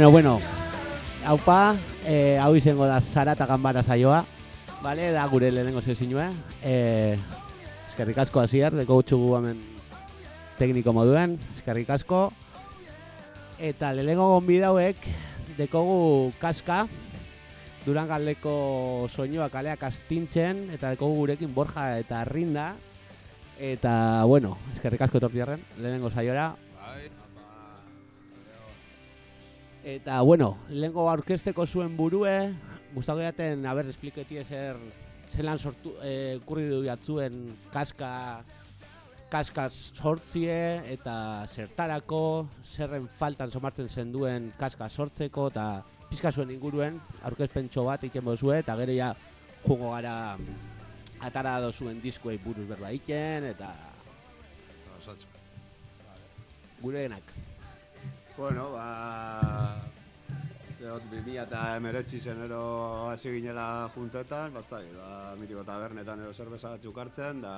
Bueno, bueno, haupa, eh, hau izango da zarata ganbara saioa, vale, da gure lehenengo zezinua. Eh, eskerrik asko hasier, deko gutxugu hemen tekniko moduen, eskerrik asko. Eta lehenengo gonbidauek, dekogu kaska, Durangaldeko soinua kaleak astintzen, eta dekogu gurekin Borja eta Rinda. Eta, bueno, eskerrik asko etortiarren, lehenengo saiora, Eta, bueno, lehenko aurkesteko zuen burue, gustako jaten, a ber, espliketi ezer, zelan sortu, eh, kurri du jatzuen kaska, kaska sortzie, eta zertarako, zerren faltan somartzen zen duen kaska sortzeko, eta pizka zuen inguruen, aurkezpentxo bat egiten bozue, eta gero ja, jugo gara atara dozuen diskuei buruz berba egiten, eta Osatxo. gureenak. Bueno, ba... Zerot, 2000 eta emeretzi zenero hasi ginela juntetan, basta, ba, mitiko tabernetan ero zerbeza batzuk hartzen, da,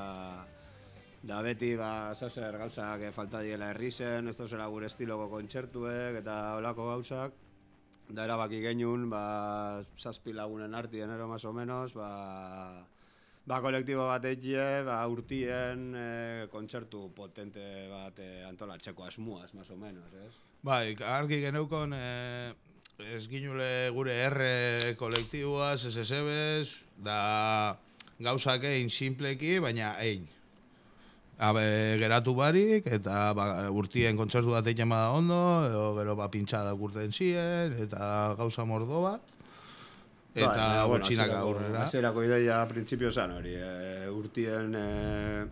da beti, ba, zazer gauzak eh, falta diela herrizen, ez dauzela gure estiloko kontzertuek eta olako gauzak, da erabaki genuen, ba, zazpi lagunen artien ero, más o menos, ba, ba, kolektibo bat egie, ba, urtien e, kontzertu potente bat e, antolatzeko asmuaz, más o menos, ez? Bai, argi geneukon, eh, ez ginule gure R kolektiboaz, SSBs, da gauzak egin simpleki, baina egin. Habe, geratu barik, eta ba, urtien kontzertu bat egin bada ondo, edo gero ba, pintxadak urten ziren, eta gauza mordo bat. Eta Bai, ba, bueno, hasierako- aurrera. Hasierako ideia printzipio zan hori, e, urtien, e,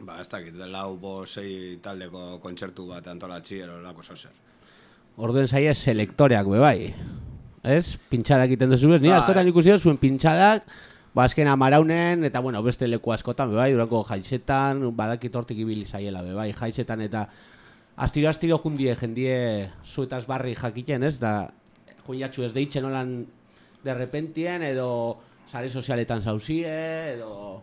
ba, ez dakit, lau, bo, sei taldeko kontzertu bat antolatzi, ero lako zozer. Orduen zaia selektoreak be bai. Ez? Pintxadak egiten duzu ez? Ni Bai. askotan ikusi dut zuen pintxadak, ba azken amaraunen, eta bueno, beste leku askotan be bai, durako jaizetan, badakit hortik ibili zaiela be bai, jaizetan eta astiro astiro jundie jendie zuetaz barri jakiten, ez? Da juinatxu ez deitzen holan derrepentien edo sare sozialetan zauzie, edo...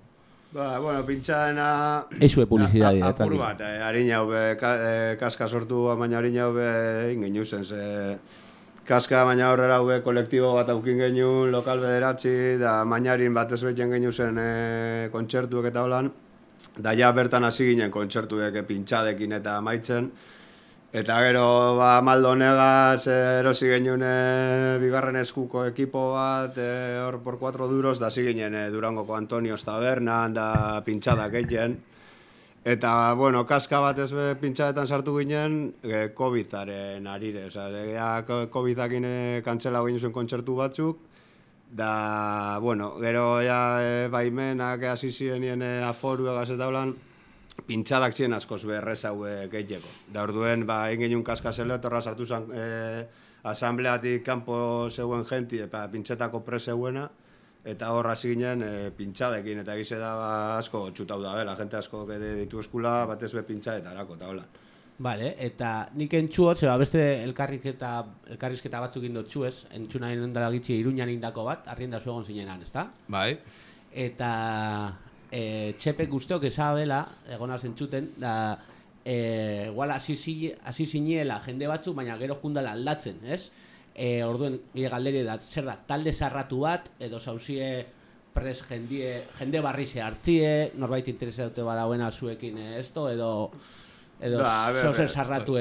Ba, bueno, pintxaena... Eizue publizidadi, a- eh, Apur bat, eh, harina hube, ka, eh, kaska sortu, baina harina hube egin genuen zen, ze... Kaska, baina aurrera hube kolektibo bat aukin genuen, lokal bederatzi, da mainarin batez beten genuen zen e, kontzertuek eta holan. Da ja bertan hasi ginen kontzertuek eh, pintxadekin eta amaitzen. Eta gero, ba, Maldonegaz eh, erosi genuen eh, bigarren eskuko ekipo bat, eh, hor por 4 duros, da hasi ginen eh, Durangoko Antonio Tabernan, da pintxadak egiten. Eta, bueno, kaska bat ez pintxadetan sartu ginen, eh, COVID-aren arire, oza, ja, eh, kantzela ginen zuen kontzertu batzuk, da, bueno, gero ja e, baimenak hasi zirenien e, aforu egaz eta pintxadak ziren askoz berrez hau gehiago. Da orduen, ba, egin genuen kaska selektorra sartu zen e, asambleatik kanpo zeuen jenti, eta pintxetako pre zeuena, eta hor hasi ginen e, pintxadekin, eta egize da ba, asko txutau da, bela, jente asko gede ditu eskula, batez be pintxadetarako, eta hola. Vale, eta nik entxuot, zeba beste elkarrizketa, elkarrizketa batzuk indotxu ez, entxuna indala gitxi iruñan indako bat, arrienda zu egon zinenan, ezta? Bai, Eta e, txepek guztiok esabela, egona zentzuten, da, e, igual hasi zi- hasi ziniela jende batzuk, baina gero jundala aldatzen, ez? E, orduen, nire galderi da, zer da, talde zarratu bat, edo zauzie pres jendie, jende barri ze hartzie, norbait interesa dute badauena zuekin eh, esto, edo, edo Ba, a ber, zeu zer ber, zarratu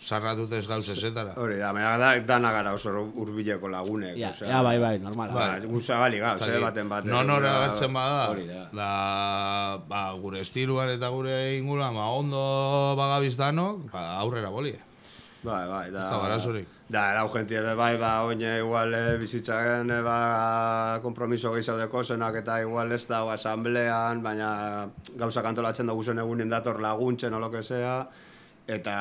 eda, gu edo. printzipioz, sarratutez gauzezetara. Hori da, baina da, dana gara oso urbileko lagunek. Ja, osea, ja, bai, bai, normal. Ba, gu zabali gauz, eh, baten baten. Non hori Da- agertzen bada, Hori da. da, ba, gure estiluan eta gure inguruan, ba, ondo bagabiz danok, ba, aurrera boli. Bai, bai, da. Ez da barazorik. Da, erau jentie be bai, ba, oine igual eh, bizitzaren eh, ba, kompromiso gehiago deko zenak eta igual ez da asamblean, baina gauza kantolatzen dugu zen egunin dator laguntzen o lo que sea, eta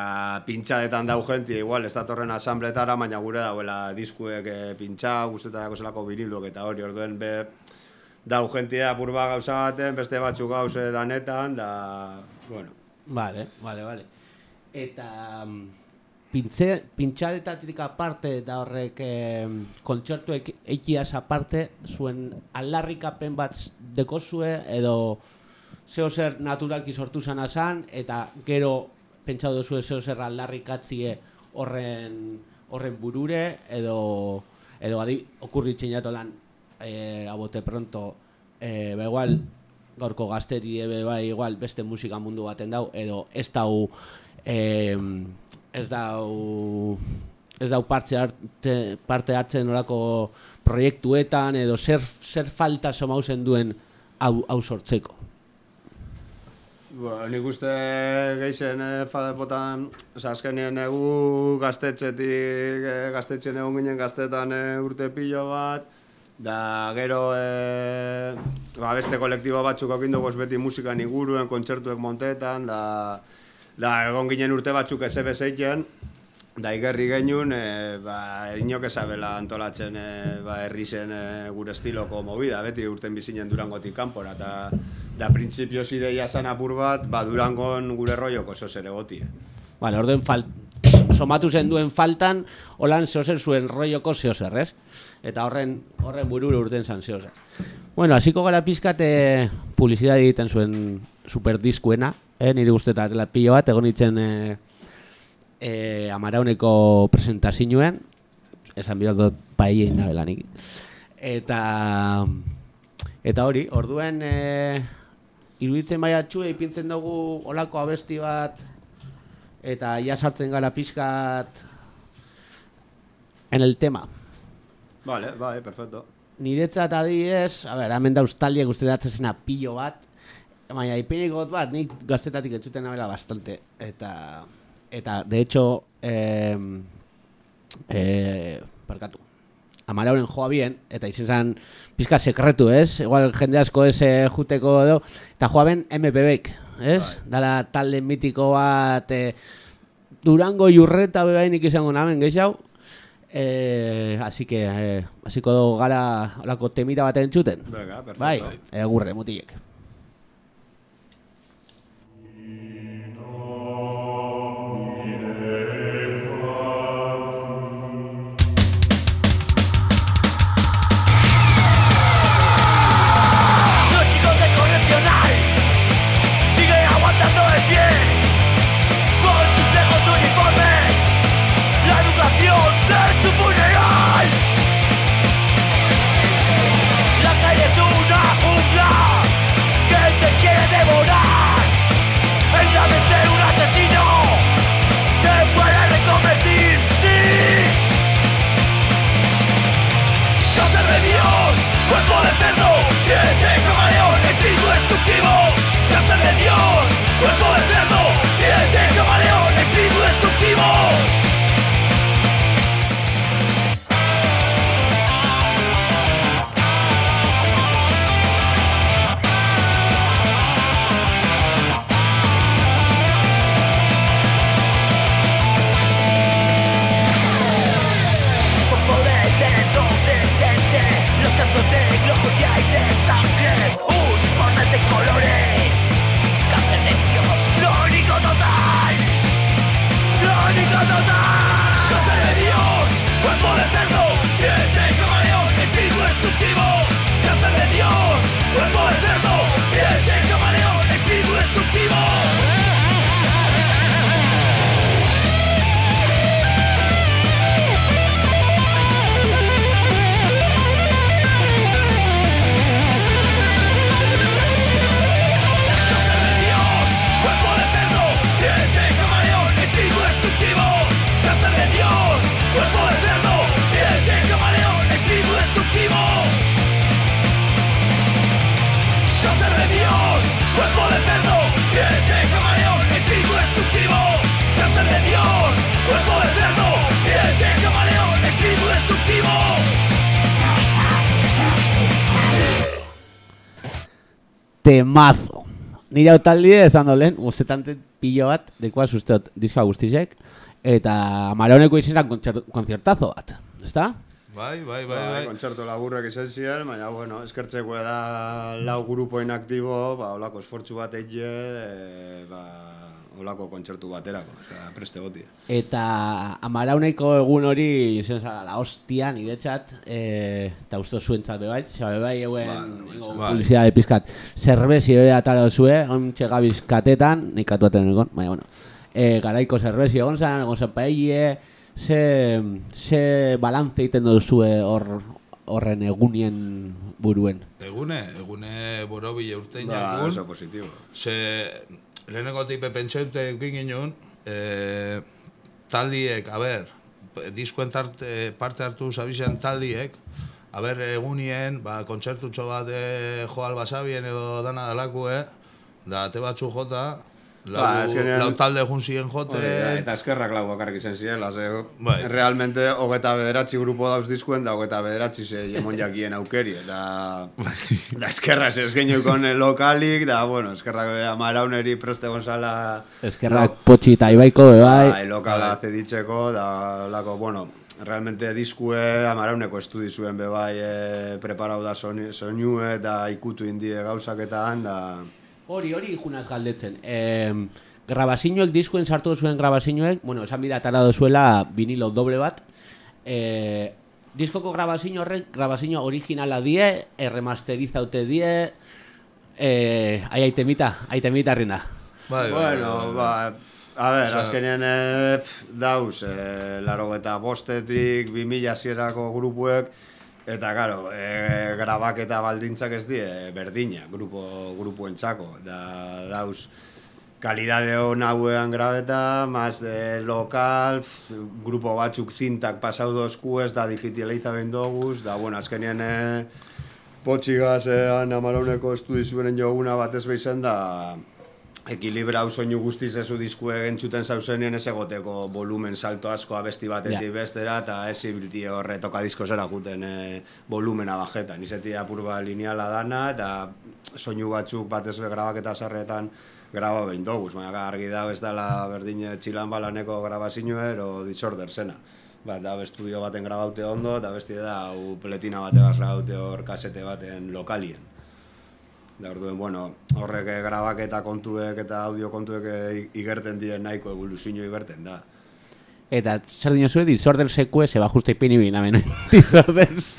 pintxadetan dau jentie igual ez datorren asambletara, baina gure dauela diskuek eh, pintxa, guztetarako zelako vinilok eta hori orduen be, dau jentie apur bat gauza baten, beste batzuk gauze danetan, da, bueno, Vale, vale, vale. Eta mm, pintze, pintxadetatik aparte eta horrek eh, kontzertuek eikiaz aparte zuen aldarrikapen bat dekozue edo zeo zer naturalki sortu zana zan eta gero pentsatu duzu zeo zer aldarrikatzie horren horren burure edo edo adi okurritzen jato lan eh, abote pronto eh, ba igual gaurko gazteri ebe bai igual beste musika mundu baten dau edo ez dau eh, ez dau ez dau parte, arte, parte hartzen olako proiektuetan edo zer, zer falta somauzen duen hau, hau sortzeko. Ba, nik uste geizen e, botan, oza, azkenien egu gaztetxetik, e, gaztetxen egon ginen gaztetan e, urte pilo bat, da gero e, ba, beste kolektibo batzuk okindu beti musikan iguruen, kontzertuek montetan, da, da egon ginen urte batzuk ez ebezeiten, Da igerri genuen, e, ba, inok ezabela antolatzen e, ba, herri zen e, gure estiloko movida, beti urten bizinen durangotik kanpora, eta da printzipio ideia zan apur bat, ba, durangon gure roioko oso ere gotie. Vale, orden fal somatu zen duen faltan, holan zehozer zuen roioko zehozer, ez? Eta horren, horren bururu urten zan zehozer. Bueno, hasiko gara pizkate publizidade egiten zuen superdiskuena, eh? nire guztetat, la pillo bat, egon itzen... Eh, e, amarauneko presentazioen, esan bihar dut paiein da belanik. Eta, eta hori, orduen e, iruditzen bai atxue, ipintzen dugu olako abesti bat, eta ja sartzen gara pixkat en el tema. Vale, bai, perfecto. Niretzat adibidez, a ber, hemen da ustalia guztetatzen zena pillo bat, baina ipiniko bat, nik gaztetatik entzuten nabela bastante, eta eta de hecho eh, eh, parkatu amarauren joa bien, eta izan zan pizka sekretu, ez? Igual jende asko ez eh, juteko edo, eta joa ben MPB-ek, ez? Bai. Dala talde mitiko bat eh, Durango jurreta bebainik izango namen gehiago, eh, así que, eh, asiko gara olako temita bat entzuten. Venga, perfecto. Bai, egurre, mutilek. Nire hau taldi ezan dolen, guztetan pilo bat, dekoa susteot diska guztizek, eta maroneko izan konzertazo bat, ezta? Bai, bai, bai, bai. bai. Kontzertu laburrek izan ziren, baina, bueno, eskertzeko da lau grupoen aktibo, ba, olako esfortzu bat egie, e, ba, olako kontzertu baterako, oza, preste goti. Eta amarauneiko egun hori izen zara, la hostia, nire txat, e, eta usto zuen txat bebai, xa bebai eguen ba, ba. publizidade pizkat, zerbezi ebe atara zue, on txegabiz katetan, nik atuaten egon, baina, bueno. e, garaiko zerbezi egon zan, egon zan paelle, ze, ze balantze egiten duzue hor horren egunien buruen. Egune, egune borobile urtein Ba, jagun. oso positibo. Ze, lehenengo tipe pentsaute egin ginen, e, taldiek, a ber, diskuen tarte, parte hartu zabizen taldiek, a ber, egunien, ba, kontzertutxo bat e, jo albasabien edo dana dalakue, da, ate batzu jota, lau, Ba, azkenean- lau talde egun ziren jote, da, Eta eskerrak lau bakarrik izan ziren, ze, Bai. realmente hogeta bederatzi grupo dauz diskuen, da hogeta bederatzi ze jemon jakien aukeri, eta da eskerra ze eskenukon lokalik, da, bueno, eskerrak be, amarauneri preste gonzala Eskerrak potxi eta ibaiko, bai. bai, lokala zeditzeko, da, lako, bueno, realmente diskue amarauneko estudi zuen be bai e, preparau da soinue, da ikutu indie gauzaketan, da... Hori, hori junaz galdetzen. Eh, grabazinoek, diskuen sartu zuen grabazinoek, bueno, esan bida atara dozuela vinilo doble bat. Eh, diskoko grabazino horrek, grabazino originala die, erremasterizaute die, eh, ai aitemita, aitemita rinda. Bai, bai, Bueno, bai, bai. ba, a ber, azkenean e, dauz, e, laro eta bostetik, bi mila zierako grupuek, eta, karo, e, grabak eta baldintzak ez die berdina, grupo, grupuentzako, da, dauz, kalidade hon hauean grabeta, maz de lokal, grupo batzuk zintak pasau dozku ez da digitaliza bendoguz, da, bueno, azkenean e, potxigaz ean amarauneko estudi zuenen joguna batez behizen da ekilibra soinu guztiz ezu diskue entzuten zauzenien ez egoteko volumen salto asko abesti batetik Ja. bestera eta ez ibilti horre toka disko zera juten e, volumena bajetan. Izeti apur bat lineala dana eta soinu batzuk batez grabaketa sarretan graba behin doguz, baina argi dago ez dela berdin txilan balaneko grabazinue ero disorder zena. Ba, da estudio baten grabaute ondo, eta besti da hau pletina bategaz grabaute hor kasete baten lokalien. Da orduen, bueno, horrek eh, grabaketa kontuek eta audio kontuek eh, igerten dien nahiko evoluzio igerten da. Eta zer dino zuen, Disorders sekue, se ba justa ipini bina menu. Disorders...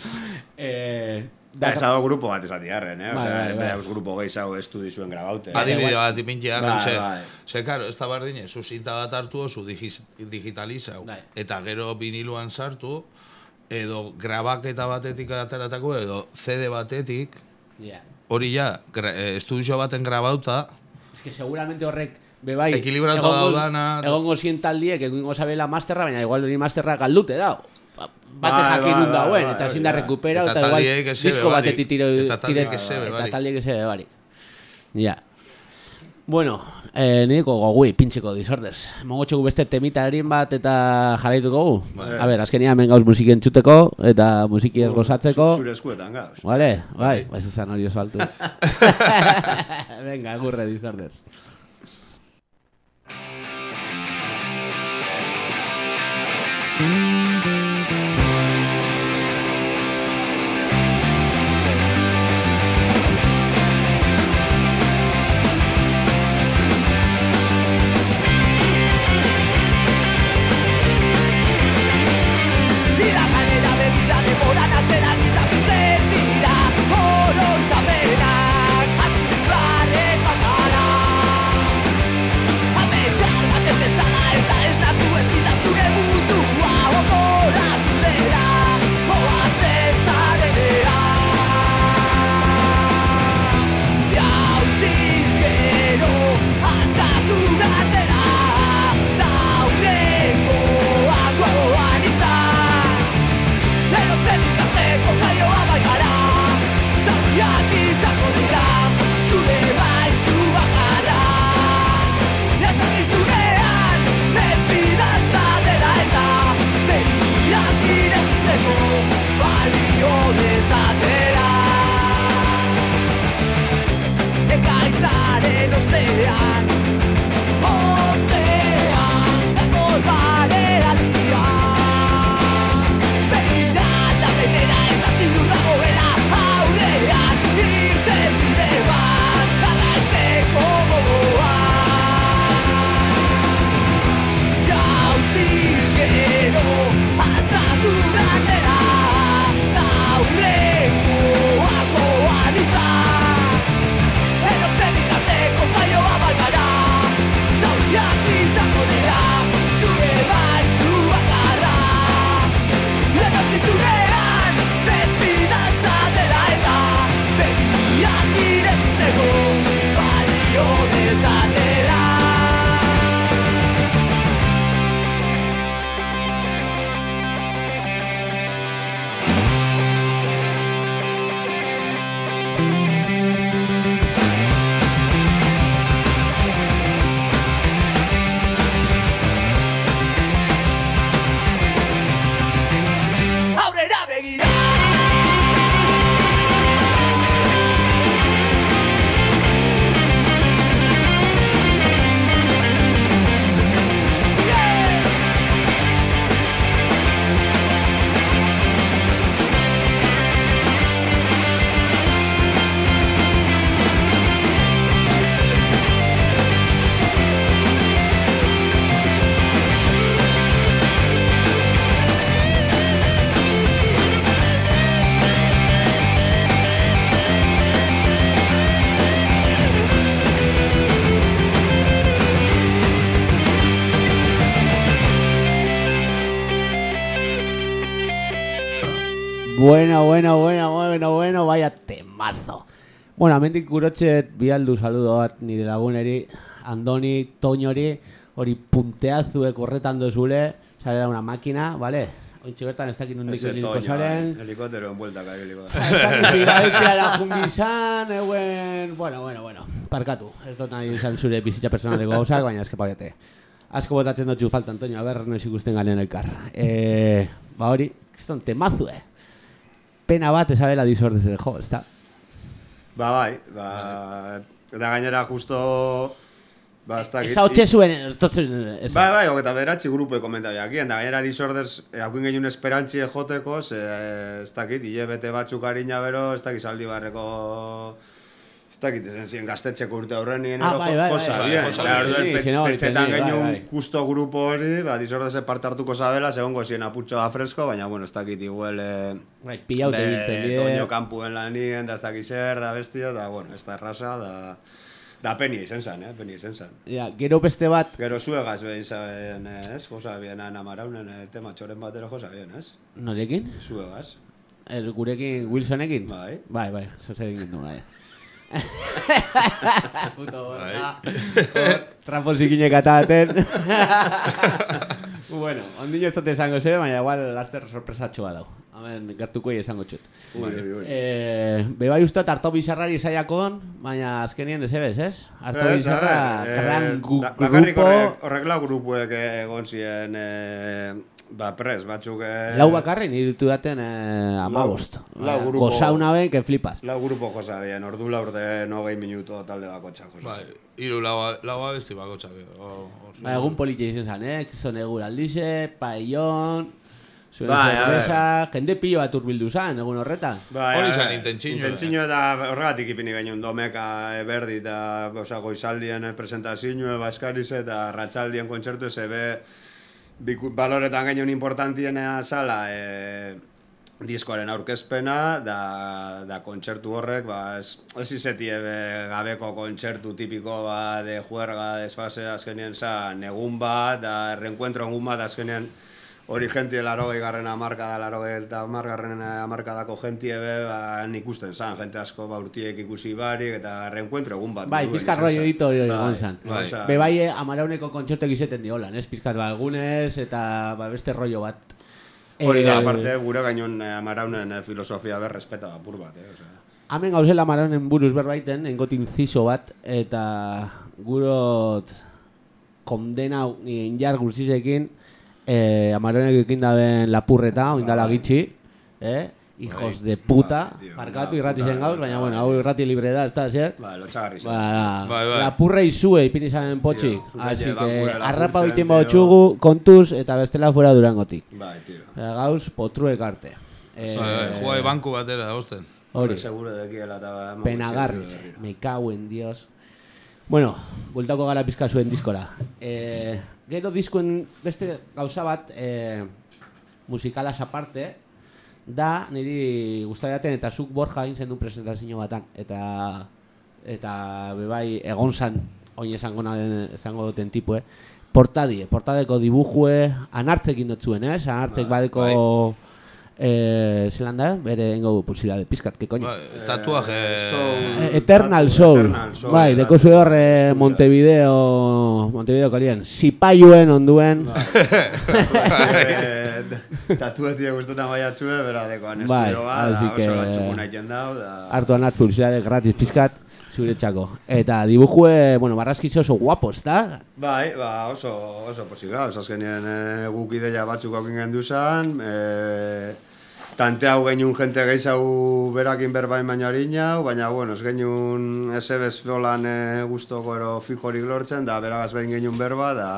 Eh, Da, ez dago grupo bat esati harren, eh? Bai, Osea, bai, bai. dauz grupo gehiago estudi zuen grabaute. Adibide bat ipintxe Bai, harren, ze, bai. ze, karo, ez da bardine, zu zinta bat hartu, digiz- digitalizau, Bai. eta gero viniluan sartu, edo grabaketa batetik ateratako, edo CD batetik, Ja. Hori ja, gra, eh, estudio baten grabauta, Es que seguramente horrek be bai Ekilibratuta egongo- daudana. Egongo zien taldiek egingo sabela masterra, baina igual hori masterra galdute dau. Ba- Bate Bai, jakin bai, un dauen, bai, eta ezin da rekupera, Eta eta igual ez disko batetik tiro Eta taldiek tire- ez zebe eta taldiek ez zebe barik. Ja. Bueno, eh, nireko gogui, pintxeko disorders. Mogotxeko beste temita erin bat eta jarraituko gu. A ber, azkenia hemen gauz musiki entzuteko eta musiki ez gozatzeko. Zure eskuetan gauz. Vale, bai, ez esan hori oso altu. Venga, gurre disorders. Dira Bueno, bueno, bueno, bueno, bueno, vaya temazo. Bueno, amendik gurotxet bialdu saludo bat nire laguneri, Andoni, Toñori, hori punteazuek horretan dozule, zara una máquina, vale? Ointxe bertan ez dakit nondik Toño, zaren. eh, helikóptero en vuelta ka ibiliko da. Ez dakit Filadelfiara jumbizan, euen... Bueno, bueno, bueno, parkatu. Ez dut nahi izan zure bizitza personaleko gauzak, baina eske pagete. Asko botatzen dutxu falta, Antonio, a ber, noiz ikusten garen elkar. Eh, ba hori, kriston temazue. Pena bat esabela disordez jo, ez da? Ba, bai, ba, eta gainera justo, ba, ez dakit. Eza hotxe zuen, ez ez Bai, bai, hogeita beratzi grupo komentariak da gainera disorders, eh, haukin genuen esperantzi joteko, ez dakit, hilebete batzuk harina bero, ez dakit saldi barreko, dakit, ezen ziren gaztetxeko urte aurrenien, Ah, ero, bai, bai, josa, bai, bien. josa, Da, bai, pentsetan entendi, bai, genuen bai. justo grupo hori, ba, disorders parte hartuko zabela, segongo ziren aputxoa fresko, baina, bueno, ez dakit, igual, eh, Bai, pilaute biltzen Be, Toño die. kampuen lanien, da ez dakiz zer, da bestia, da, bueno, ez da erraza, da, da penia izan zen, eh, penia izan zen. Ja, gero beste bat, Gero zuegaz behin zaben, ez? Josa bien amaraunen eh, tema txoren batero josa bien, ez? norekin? Zuegaz. El, gurekin Wilsonekin? Bai. Bai, bai, zoze egin du, bai. Puto borta. Trapo zikinek ataten. bueno, ondino ez dut esango ze, baina igual laster sorpresatxoa dau. Hemen gertuko esango txut. Ui, ui, ui. Eh, be bai uste harto bizarrari zaiakon, baina azkenien ez ebes, ez? Harto Ez, bizarra, ver, gran eh, gu- bakarrik grupo, horrek, horrek lau grupuek egon ziren, eh, ba, pres, batzuk... Eh, lau bakarri ni ditu daten eh, amabost. lau grupo- Gozauna ben, que flipas. Lau grupo josa bien, ordu laur de nogei minuto talde bako txak josa. Bai, hiru laua, laua besti bako txak. Ba, egun politia izan zen, eh? Kriston egur aldize, paillon, zuen Bai, a cerveza, jende pilo bat urbildu zen, egun horretan. Bai, Hori a zen ver, intentzinoa, Intentzinoa eta horregatik ipini gainun domeka eberdi eta oza, goizaldien eh, presentazioa, baskarize eta ratxaldien kontzertu ebe biku- baloretan gainun importantiena zala e, diskoaren aurkezpena da, da kontzertu horrek ba, ez, ez izeti ebe gabeko kontzertu tipiko ba, de juerga, desfase azkenien za negun bat, da reencuentro egun bat azkenien hori jentie larogei garren amarka da, larogei eta amargarren amarkadako jentie be, ba, ikusten zan, jente asko ba, urtiek ikusi barik, eta reencuentro egun bat. Bai, moduen pizka izan rollo zen. dito hori Bai, egon zen. bai. osea, Be bai, eh, amarauneko kontzertek izaten diolan, ez? Pizkat ba, egunez eta ba, beste rollo bat. Hori da, Eh, aparte, gure gainun eh, amaraunen filosofia ber respeta apur bat, eh, osea. Hemen gauzela amaraunen buruz berbaiten, engot inciso bat, eta gurot kondena injar guztizekin, eh, amaraunek ekin daben lapurreta, oindala Bai. gitxi, eh? Hijos Bai. de puta, Bai, tío, parkatu la irrati zen gauz, de baina bueno, bai. hau irrati libre da, ez da, zer? Ba, lotxagarri zen. Ba, Bai, bai. lapurra izue ipini zanen potxik, Tío, así que arrapa tío. egiten bautxugu kontuz eta bestela fuera durangotik. Bai, tio. Eh, Gauz potruek arte. Eh, Jugai banku batera, osten. Hori, seguro dekiela eta ba, emango penagarriz, txirri berriro. me cago en dios. Bueno, bueltako gara pizka zuen diskora. Eh, gero diskoen beste gauza bat, eh, musikalaz aparte, da niri gustaiaten eta zuk Borja egin zen du presentazio batan eta eta bebai egon zan oin esango naden esango duten tipo, eh. Portadie, portadeko dibujue anartzekin dut zuen, ez? Anartzek Bai, badeko eh, zelan da, bere engo publicidade pizkat, que coño. Bai, tatuaje... Soul. Eh, Eternal Soul. Eternal Soul, bai, da, deko zu hor eh. Montevideo, Montevideo kalien. Zipaiuen onduen. Tatuetie- Tatuetie gustotan baiatzue, bera dekoan Bai, estudio bat, así da que- oso latxukuna egiten dau, da... Hartu anat publicidade gratis pizkat, zuretzako. Eta dibujue, bueno, marraskitze oso guapo, ezta? Bai, ba, oso, oso posik gauz, azkenien e, guk ideia batzuk haukin gendu zan, e, tante hau genuen jente gehiago berakin berbain baina harina, baina, bueno, ez genuen esebez folan e, guztoko ero fijorik lortzen, da beragaz behin genuen berba, da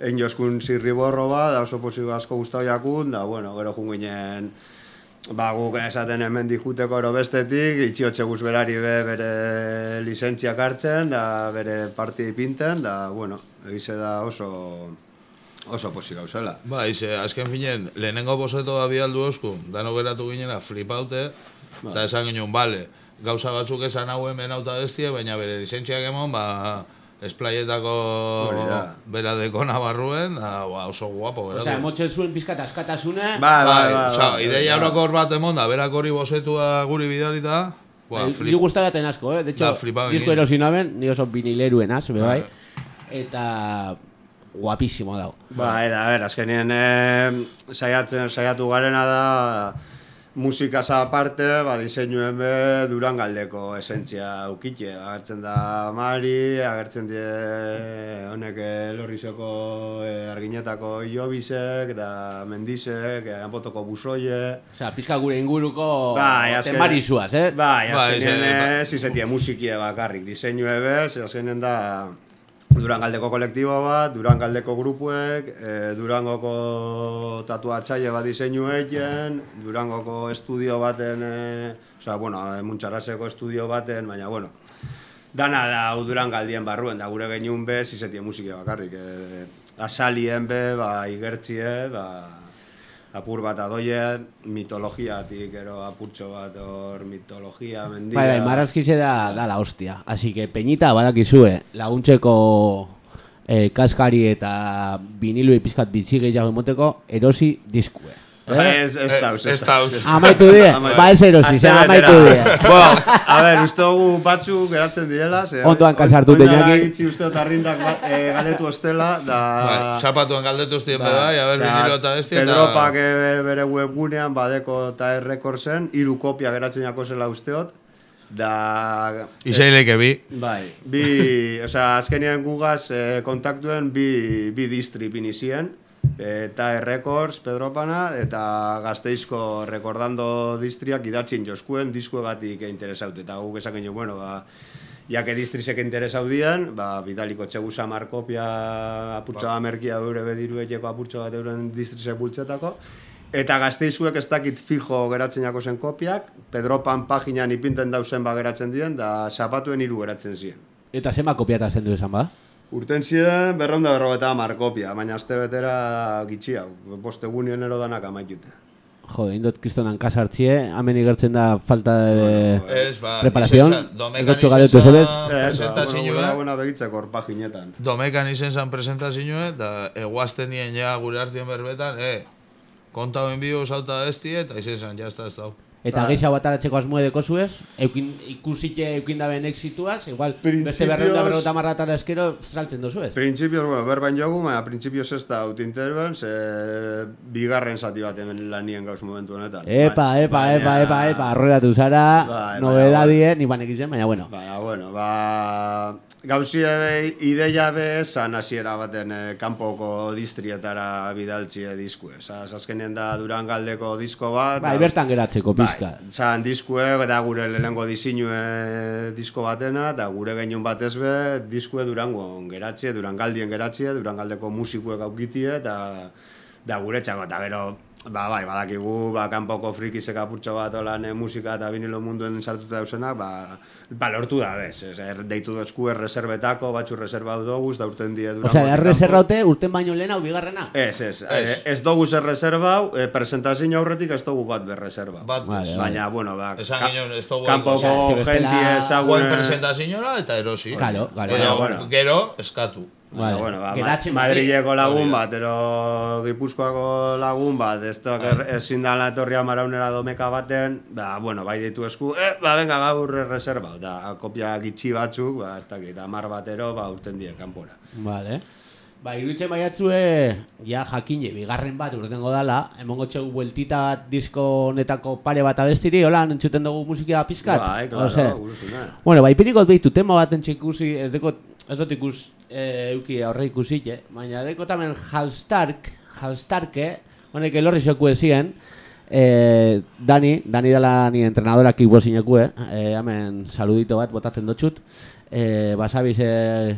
egin joskun zirriborro ba, da oso posik asko guztau jakun, da, bueno, gero jun ginen, Ba, guk esaten hemen dijuteko ero bestetik, itxiotxe guz berari be bere lizentziak hartzen, da bere parti pinten, da, bueno, egize da oso, oso posi gauzela. Ba, ize, azken finen, lehenengo bozeto bialdu osku, dano geratu ginena flipaute, Bai. eta esan ginen, bale, gauza batzuk esan hau hemen auta bestie, baina bere lizentziak emon, ba, esplayetako da. bera dekona barruen, da, ba, oso guapo, Osea, beratu. emotxen zuen pizkat askatasune. Bai, bai, Bai, bai. osea, bai, ideia bai. orokor bat emon da, berak hori bosetua guri bidalita, ba, Ni flip. gustatzen asko, eh? De hecho, Da, flipado disko egin. erosi naben, ni oso vinileruenaz, be bai. Bai. Eta guapísimo dago. Ba, eta, a ber, azkenien eh, saiatzen, saiatu garena da musikaz aparte, ba, diseinuen be Durangaldeko esentzia ukite. Agertzen da Mari, agertzen die honek eh, Lorrizeko eh, arginetako Iobisek, da Mendisek, eh, Anpotoko Busoie. Osea, pizka gure inguruko Bai, azken- temarizuaz, eh? Bai, Bai, azkenen ze- ba- izetie musikie bakarrik, diseinu ebe, ze azkenen da Durangaldeko kolektibo bat, Durangaldeko grupuek, e, Durangoko tatuatzaile bat diseinu egin, Durangoko estudio baten, e, osea, bueno, Muntxarraseko estudio baten, baina, bueno, dana da Durangaldien barruen, da gure genuen be, zizetie musike bakarrik. E, asalien be, ba, igertzie, ba, apur bat adoie, mitologiatik, ero apurtxo bat hor mitologia, mendia. Bai, bai, marrazkize da, da la hostia. Así que peñita badakizue, laguntzeko eh, kaskari eta vinilo pizkat bitxi gehiago emoteko, erosi diskue. Eh, Ez, ez Eh, dauz, ez dauz. Amaitu die, ba ez erosi, ze amaitu die. Bueno, a ver, uste dugu batzuk geratzen diela. Ondoan kasartu oin- oin Iñaki. dela Itxi uste dut arrindak ba- eh, galetu estela, da... Bai, zapatuen galdetu ztien da- bai, a ber, vinilo eta besti, eta... Pedropak eh, bere webgunean badeko eta errekordzen, hiru kopia geratzen jako zela usteot, da... Izaileke bi. Bai, bi, osea, azkenean gugaz eh, kontaktuen bi, bi distri pinizien, eta Records, Pedro Pana, eta Gazteizko Recordando distriak idatzin joskuen diskuegatik interesaut, eta guk esan genio, bueno, ba, ja que distrisek interesau dian, ba, bidaliko txegusa markopia apurtxo ba. merkia eure bediru etxeko apurtxo bat euren distrisek bultzetako, Eta gazteizuek ez dakit fijo geratzen jako zen kopiak, Pedropan paginan ipinten dauzen ba geratzen dien, da zapatuen hiru geratzen ziren. Eta zema kopiata zendu esan ba? Urten ziren berronda berrogeta hamar kopia, baina azte betera gitxi hau, boste egunien erodanak amaitute. Jo, indot kristonan kasartzie, hemen igertzen da falta de Ez, ba, preparación. Ez dutxo galetu zan zebez. Ez, ba, bueno, buena, buena begitzeko hor paginetan. domekan izen zan presentazioa, eta eguazten nien ja gure hartien berbetan, e, konta ben bio salta estie, eta izen zan, jazta ez dau. Eta Bai. gehiago bat aratzeko asmoe deko zuez, eukin, ikusite eukin daben exituaz, igual beste Principios- berreunda berreuta marratara eskero saltzen dozuez. Printzipioz, bueno, berbain jogu, baina printzipioz ez da utinterben, ze bigarren zati bat hemen lanien gauz momentu honetan. Epa, Bai, epa, baina- epa, epa, epa, arroeratu zara, Bai, nobedadie, ni banek izen, baina bueno. Baina, bueno, ba... Gauzie be, ideia be, zan hasiera baten eh, kanpoko distrietara bidaltzie diskue. Zaz, azkenean da Durangaldeko disko bat. Bai, da- bertan geratzeko pizka. Bai, zan diskue, da gure lehenengo diseinue disko batena, da gure genuen batez be, diskue Durango geratzie, Durangaldien geratzie, Durangaldeko musikuek aukitie, eta da gure txako, eta gero, ba, bai, badakigu, ba, kanpoko frikisek apurtxo bat olan eh, musika eta vinilo munduen sartuta dauzenak, ba, ba, lortu da, bez, ez, er, deitu dozku erreserbetako, batzu reserva doguz, da urten die Durango. Osea, erreserraute urten baino lehen hau bigarrena. Ez, ez, Ez. ez, ez dugu zer reservau, eh, presentazio aurretik ez dugu bat berreserba. Bat, Vale, ez. vale. Baina, bueno, ba, Esan ka- ginen, ez dugu kanpoko Osea, es que Guen ezagune... presentazioa eta erosi. Claro, claro. Bueno, bueno. gero, eskatu. Vale. bueno, ba, Geratzen Ma- Madrileko lagun bat, ero Gipuzkoako lagun bat, ez da, ezin da etorria maraunera domeka baten, ba, bueno, bai ditu esku, eh, ba, venga, gaur reserva, da, kopia gitxi batzuk, ba, ez dakit, amar batero, ba, urten die kanpora. Vale. Ba, iruditzen baiatzue, ja jakine, bigarren bat urtengo dala, emongo txegu bueltita bat disko honetako pare bat abestiri, hola, entzuten dugu musika pizkat? Bai, claro, Ose. guruzuna. Bueno, ba, ipirikot behitu tema bat entxe ikusi, ez deko, ez dut ikus, e, euki aurre ikusik, eh? baina deko tamen Halstark, Halstarke, honek elorri zeku ezien, e, Dani, Dani dela ni entrenadorak ibo zinekue, e, hemen saludito bat botatzen dutxut, e, basabiz, e,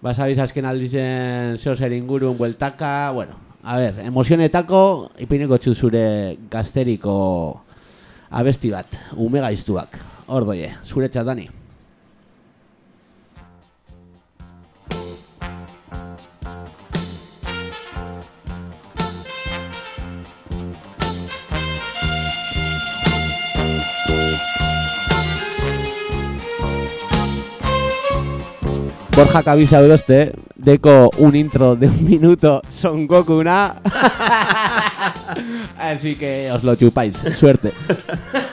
basabiz azken aldizen zeo zer ingurun bueltaka, bueno, a ber, emozionetako ipiniko txut zure gazteriko abesti bat, ume gaiztuak, ordoie, zure Dani. Borja Kabisa Uroste, deco un intro de un minuto, Son Goku na. Así que os lo chupáis. Suerte.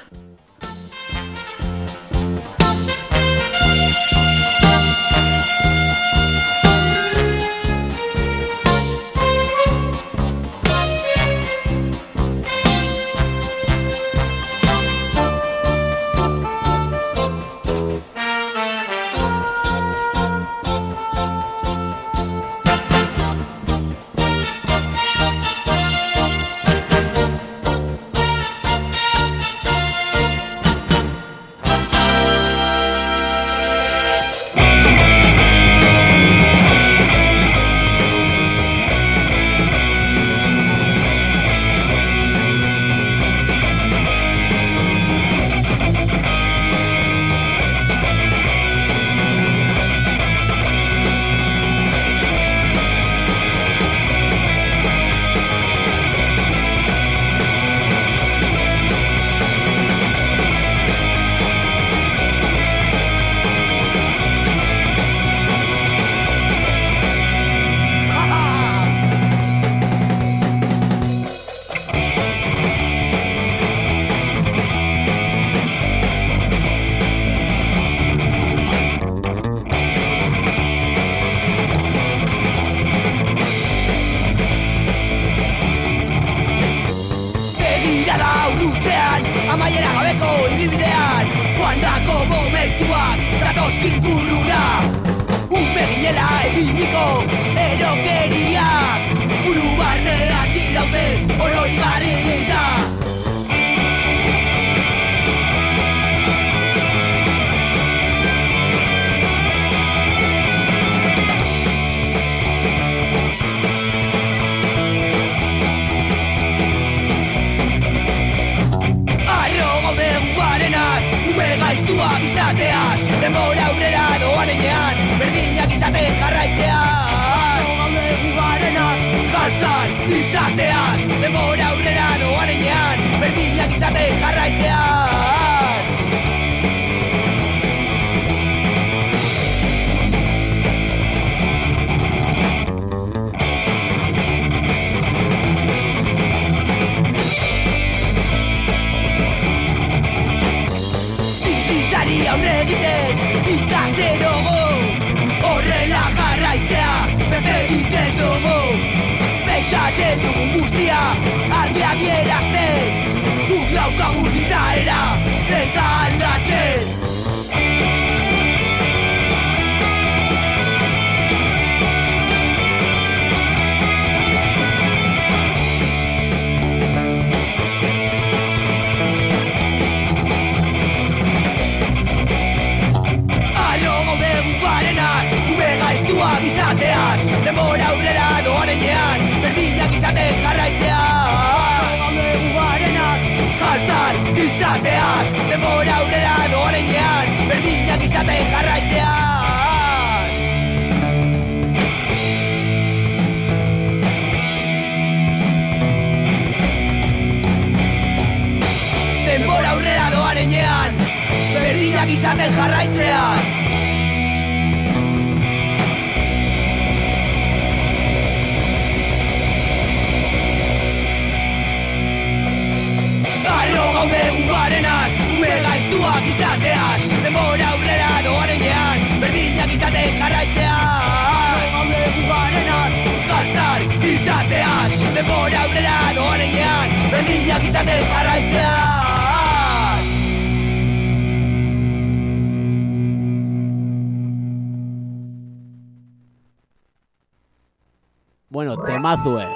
amazue.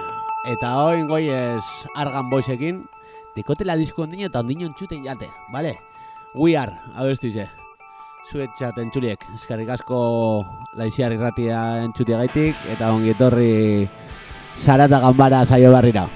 Eta oin goiez argan boizekin, dikotela disko ondino eta ondino txuten jate, bale? We are, abestize. Zuetxat entzuliek, eskarrik asko laiziar irratia entzutia gaitik, eta ongi etorri zarata ganbara saio barrira.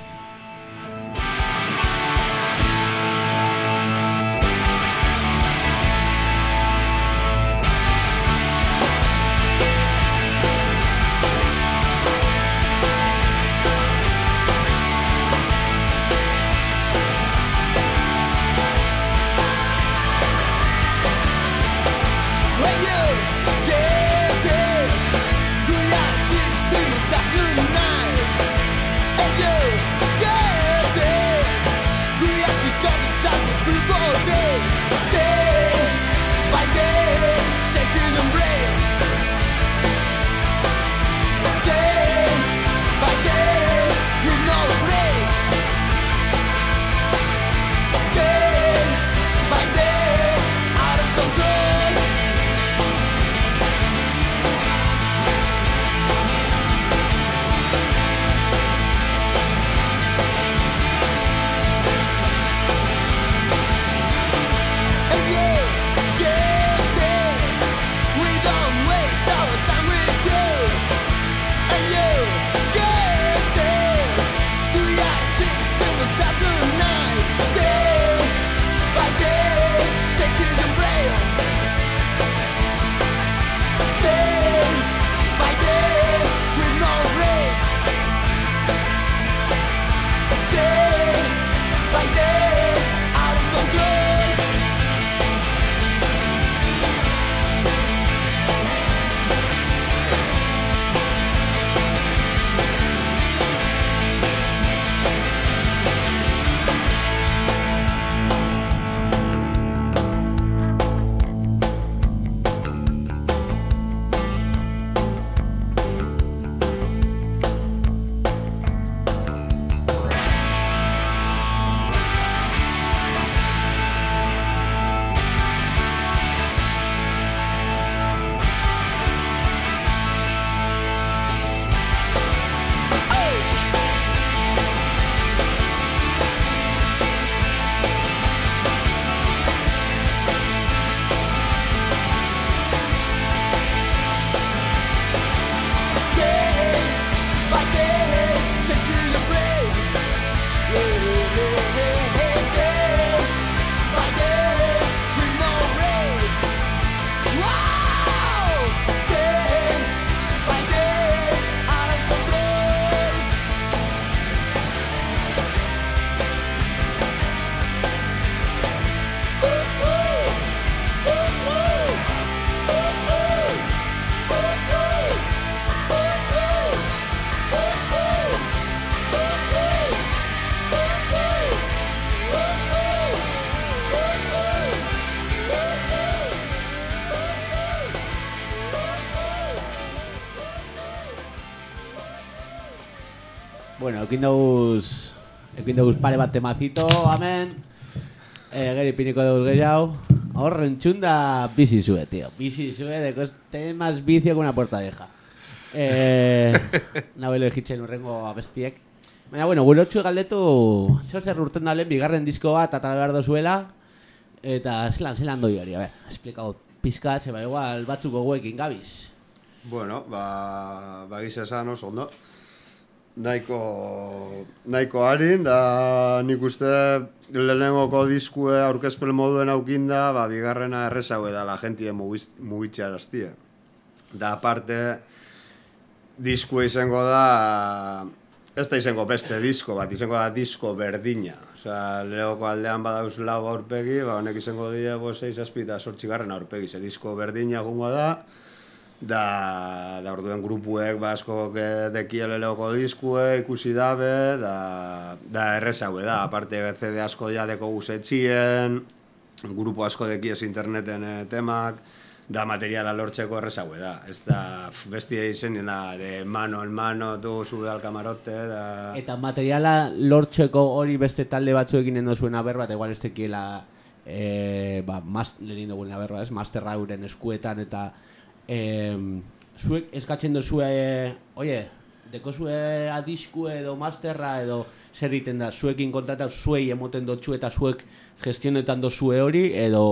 Ekin dauz pare bat temazito, amen. Eh, gero ipiniko dauz gehiago. Horren txunda bizi zue, tío. Bizi zue, de cos- ten más vicio que una puerta vieja. Eh, Nabelo egitzen urrengo abestiek. Baina, bueno, gure otxu galdetu, zeo zer urten dalen, bigarren disko bat, atara behar dozuela, eta zelan, zelan doi hori, a ver, esplikau pizka, zeba igual batzuk goguekin gabiz. Bueno, ba, ba giza esan oso ondo. Nahiko, nahiko harin, da nik uste lehenengoko diskue aurkezpen moduen aukinda, ba, bigarrena errezaue da la gentie mugitxaraztie. Da aparte, diskue izango da, ez da izango beste disko bat, izango da disko berdina. Osea, lehoko aldean badauz lau aurpegi, ba, honek izango dira, bo, 6 azpita, sortxigarren aurpegi, ze disko berdina gungo da, da, da orduen grupuek ba, asko dekiele lehoko diskue, ikusi dabe, da, da errezaue da, aparte CD asko ja guzetxien, grupo asko dekiez interneten eh, temak, da materiala lortzeko errezaue da. Ez da, bestia izen, da, de mano en mano, tu sube al camarote, da... Eta materiala lortzeko hori beste talde batzuekin endo zuen aber bat, igual ez tekiela e, ba, mas, lehenin dugun aber bat, ez, masterra euren eskuetan eta e, zuek eskatzen duzue, oie, deko zue adiskue edo masterra edo zer egiten da, zuekin kontata zuei emoten dotzu eta zuek gestionetan dozue hori edo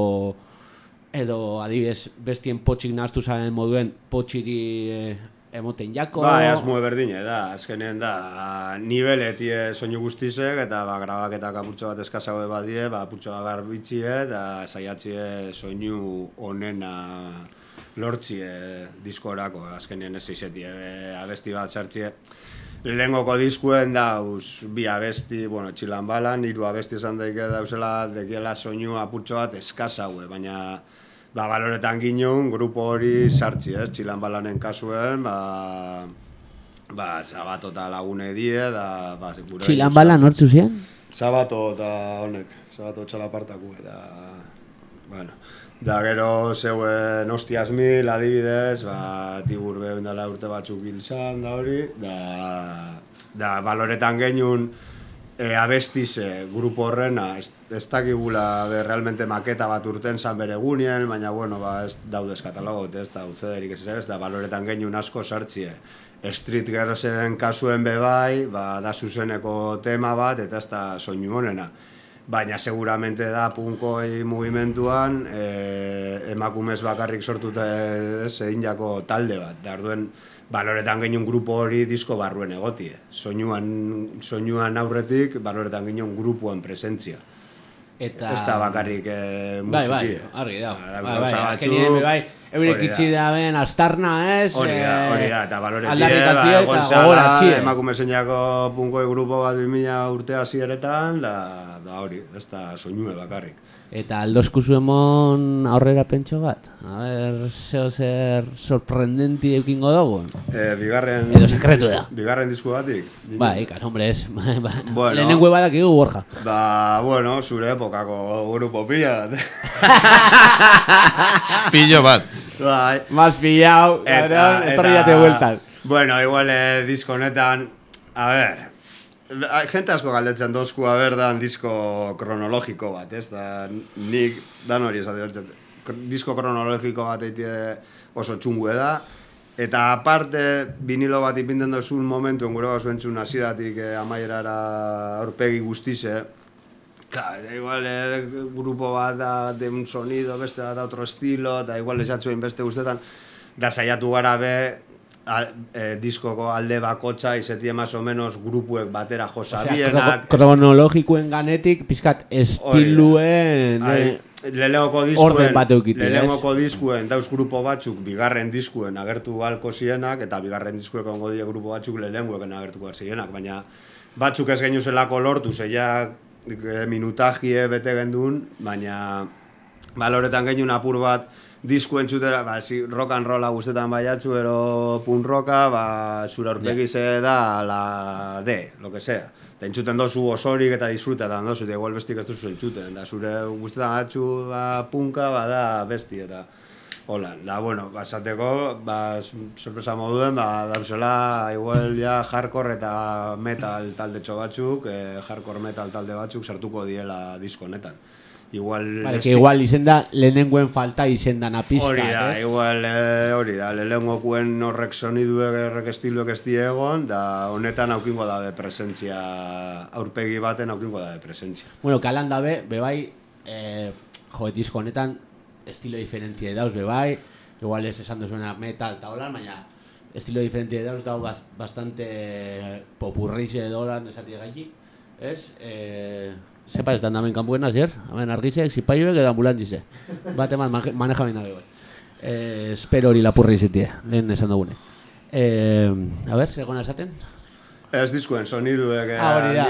edo adibidez bestien potxik nahaztu zaren moduen potxiri e, emoten jako? Ba, asmo berdine da, azkenean da, niveletie soinu guztizek, eta ba, grabaketa kaputxo bat eskazago badie, ba, putxo bat garbitxie, eta saiatzie soinu onena lortzie diskorako, azkenean ez izetie, e, abesti bat sartzie. Lehengoko diskuen dauz bi abesti, bueno, txilan balan, hiru abesti esan daike dauzela, dekiela soinu apurtxo bat eskazaue, baina ba, baloretan ginen, grupo hori sartzi, ez, txilan balanen kasuen, ba, ba, sabato eta lagune die, da, ba, gure... Txilan bala nortzu ziren? Sabato eta honek, sabato txalapartaku eta, bueno, da gero zeuen hostias mil adibidez, ba, tibur behun dela urte batzuk hil da hori, da, da baloretan genuen e, abestize grupo horrena, ez, ez dakigula be, realmente maketa bat urten zan bere gunien, baina bueno, ba, ez daudez katalogot, ez da utzederik ez ez, da baloretan genuen asko sartzie. Street Girlsen kasuen bebai, ba, da zuzeneko tema bat, eta ez da soinu honena. Baina seguramente da punkoi mugimenduan e, emakumez bakarrik sortuta ez egin jako talde bat. Da orduen baloretan genuen grupo hori disko barruen egotie. Soinuan, soinuan aurretik baloretan genuen grupoen presentzia. Eta... Ez da bakarrik e, musiki. Bai, bai, argi da. Ba, Bai, bai, gauza azkenien, batzuk, bai, eurek itxi da ben astarna, ez? Hori da, eh, hori da, eta baloretie, aldarrikatzio ba, eta Gonzala, gogoratxie. emakume zeinako punkoi grupo bat 2000 urte hasieretan, da, da hori, ez da soinue bakarrik. Eta aldosku zuemon aurrera pentso bat? A ber, zeo zer sorprendenti eukingo dugu? E, bigarren... Edo sekretu da. Bigarren disku batik. Bai, kan, hombre, ez. Ba, ba, Bueno. Lehenengo badakigu borja. Ba, bueno, zure epokako grupo pila bat. Pillo bat. Bai. Pillao, cabrón, etorri jate bueltan. Bueno, igual eh, disko honetan, a ver, a- gente asko galdetzen dozku, a ver, dan disko kronologiko bat, ez? Da, nik, dan hori esaten dut, disko kronologiko bat eitie oso txungue da, Eta aparte, vinilo bat ipinten dozun momentu, gure bat zuentzun hasieratik eh, amaierara aurpegi guztize, Ka, da igual eh, grupo bat da de un sonido, beste bat da otro estilo, eta igual esatzuen beste guztetan, da saiatu gara be, a, eh, diskoko alde bakotxa, izetie más o menos grupuek batera josabienak, kronologikoen ganetik, pizkat estiluen... Eh, Leleoko diskuen, eukite, leleoko diskuen dauz grupo batzuk bigarren diskuen agertu halko zienak eta bigarren diskuek ongo die grupo batzuk lehengueken agertuko zienak, baina batzuk ez geinu zelako lortu, zeia eh, minutajie bete gendun, baina baloretan genuen apur bat disku entzutera, ba, si, rock and rolla guztetan baiatzu, ero punk rocka, ba, zure aurpegi ze da la D, lo que sea. Eta entzuten dozu osorik eta disfrutetan dozu, eta igual bestik ez duzu entzuten, da zure guztetan atxu ba, punka, ba, da besti, eta Hola, da, bueno, basateko, ba, sorpresa moduen, ba, dauzela, igual, ja, hardcore eta metal taldetxo batzuk, eh, hardcore metal talde batzuk sartuko diela disko honetan. Igual, Vale, esti- que igual izenda lehenengoen falta izendan apizka, Hori da, ez? igual, eh, hori da, lehenengokuen horrek soniduek, horrek estiluek ez die egon, da honetan aukingo dabe presentzia, aurpegi baten aukingo dabe presentzia. Bueno, kalan dabe, bebai, eh, jo, disko honetan, estilo diferentzia dauz, bebai, igual ez esan duzuena metal eta holan, baina estilo diferentzia dauz, dau bas, bastante popurrize dolan esatia gaiti, ez? Eh, Sepa ez dan damen kanpuen azier, hemen argizek, zipaioek edo ambulantzize. Bat eman mane- maneja bina bebai. Eh, espero hori lapurri izitie, lehen esan dugune. Eh, a ber, segona esaten? Ez diskuen soniduek Ah, hori da.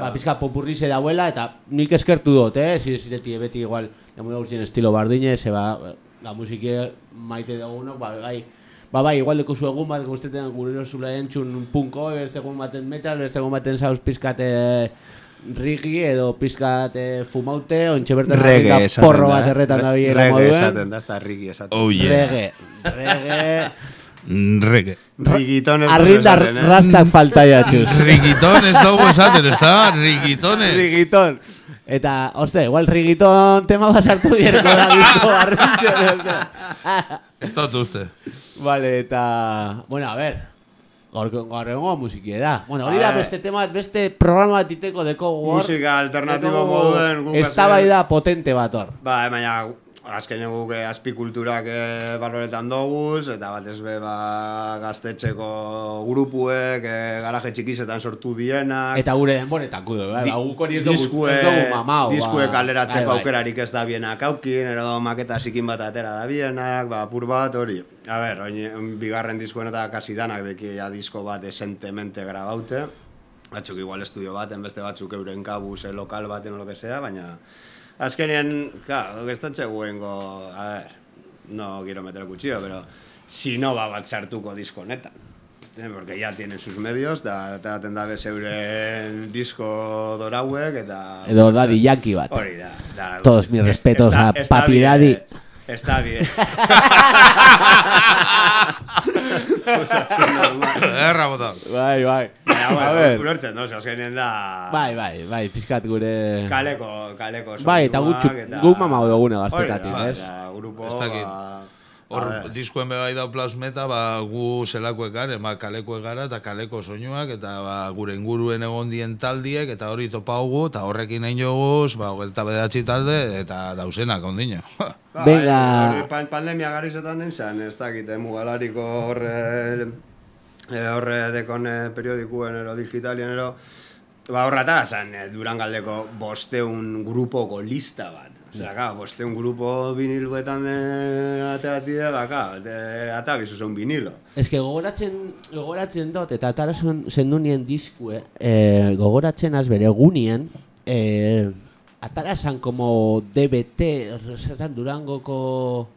Ba, pizka popurrize dauela eta nik eskertu dut, eh? Zire zireti beti igual, emu dauzien estilo bardine, ze ba, la musike maite dugunok, ba, bai, ba, bai, igual dekuzu egun bat, guztetan gure zula entzun punko, beste egun baten metal, beste egun baten zauz pizkate rigi edo pizkate fumaute, ontxe bertan esaten porro da, bat eh? erretan da Reggae moduen. esaten da, ez da rigi esaten. Oh yeah. Reggae, reggae, Mm, Reggae. Rigiton ez arrinda eh? rastak falta jatxuz. Rigiton ez dugu esaten, ez da? Rigitones. Rigiton. Eta, oste, igual rigiton tema bat sartu dierko da bizko barrizio. Ez dut uste. vale, eta... Bueno, a ver. Gaur, gaur egongo musikie da. Bueno, hori da beste tema, beste programa bat iteko deko gor. Musika alternatibo moduen guk Ez da potente bat hor. Ba, baina azkenen guk eh, azpikulturak eh, baloretan doguz, eta batez be ba, gaztetxeko grupuek, eh, garaje txikizetan sortu dienak. Eta gure denboretan kudo, bai? Di- Ba, guk hori ez dugu, ez mamau. diskue ba. kaleratzeko Bai, bai. aukerarik ez da bienak aukin, edo maketa zikin bat atera da bienak, ba, apur bat hori. A ber, oin, bigarren diskuen eta kasi danak deki ja disko bat esentemente grabaute. Batzuk igual estudio baten, beste batzuk euren kabuz, lokal baten lo que sea, baina... Azkenean, claro, gestatxe guengo, a ver, no quiero meter el cuchillo, pero si no va bat sartuko disko honetan. Eh, Porque ya tienen sus medios, da, eta dabe zeuren disko dorauek, eta... Edo Daddy Yankee bat. Hori da. da Todos mis es- respetos a Papi Daddy. Eh, Está bien. Erra bota. Bai, bai. Baina, A bueno, ver. ulertzen, no? Azkenean da... Bai, bai, bai, pizkat gure... Kaleko, kaleko Bai, eta soinuak, gutxu- eta- guk mamau dugune da, gaztetatik, ez? eta grupo, Ez dakit. Ba, Hor, a ver. diskuen bebai dau plasmeta, ba, gu zelakoek gara, ba, kalekoek gara, eta kaleko soinuak, eta ba, gure inguruen egon dien taldiek, eta hori topaugu, eta horrekin nahi joguz, ba, hogeita bederatzi talde, eta dausenak, ondino. Venga. hori pan- pandemia garizetan nintzen, ez dakit, eh, mugalariko horre, eh, horre dekon eh, periodikuen ero digitalien ero, ba horra atara zen eh, Durangaldeko bosteun grupoko lista bat. Osea, ka, bosteun grupo viniluetan eh, ateatie, ba, ka, eh, ata bizu zen vinilo. Ez que gogoratzen, gogoratzen dut, eta atara zen, zendu nien diskue, eh, gogoratzen az bere egunien, eh, atara como DBT, esan Durangoko,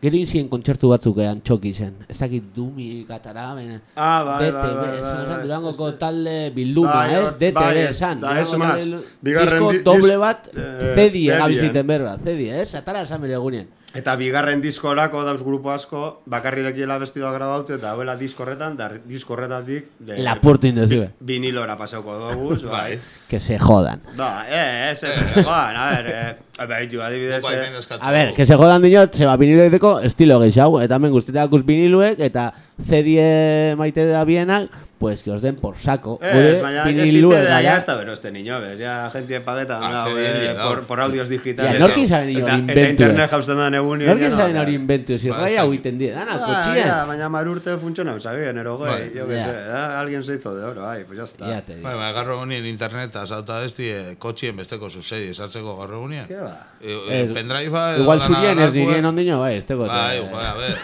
gero inzien kontzertu batzuk ean txoki zen. Ez dakit dumi atara, bene, Ah, bai, DTB, bai, bai, bai, bai, Durangoko talde bilduma, Bai, ez? DTB bai, esan. da, ez talde- Bigarren disko di- doble bat, eh, zedie zedien. gabiziten berba, zedie, ez? Atara esan bere egunien. Eta bigarren diskorako dauz grupo asko, bakarri dekiela besti bat grabaute, eta hauela diskorretan, da diskorretatik... de- Lapurtu indezue. Vinilora pasauko doguz, bai. Que se jodan. Ba, eh, ez, ez, ez, joan, a ver, eh, behaitu, adibidez, Bai, eh, A ver, que se jodan dinot, se ba viniloideko estilo gehiago, eta hemen guztietakuz viniluek, eta CD maite da bienak, pues que os den por saco. Ez, baina ez viniluek da, ya está, pero este niño, ves, ya gente pagueta, Ah, no, eh, ya, por, por audios digitales. Ja, norkin saben Eta- hori Eta inventu, internet eh? jausten da egun Norkin saben hori inventu, si rai hau iten die, dana, Ah, kotxien. ya, baina marurte funtziona usabien, ero Bai. goi, yo que Ya. sé, ah, alguien se hizo de oro, ai, pues ya está. Ya te digo. Bai, bai, gaur egunien internet azauta ez die kotxien besteko zuzei esartzeko gaur egunien. ¿Qué va? E, e, Ez, pendrive edo Igual zurien ez galakue. dirien ondino, bai, ez teko. Bai, bai, a ver.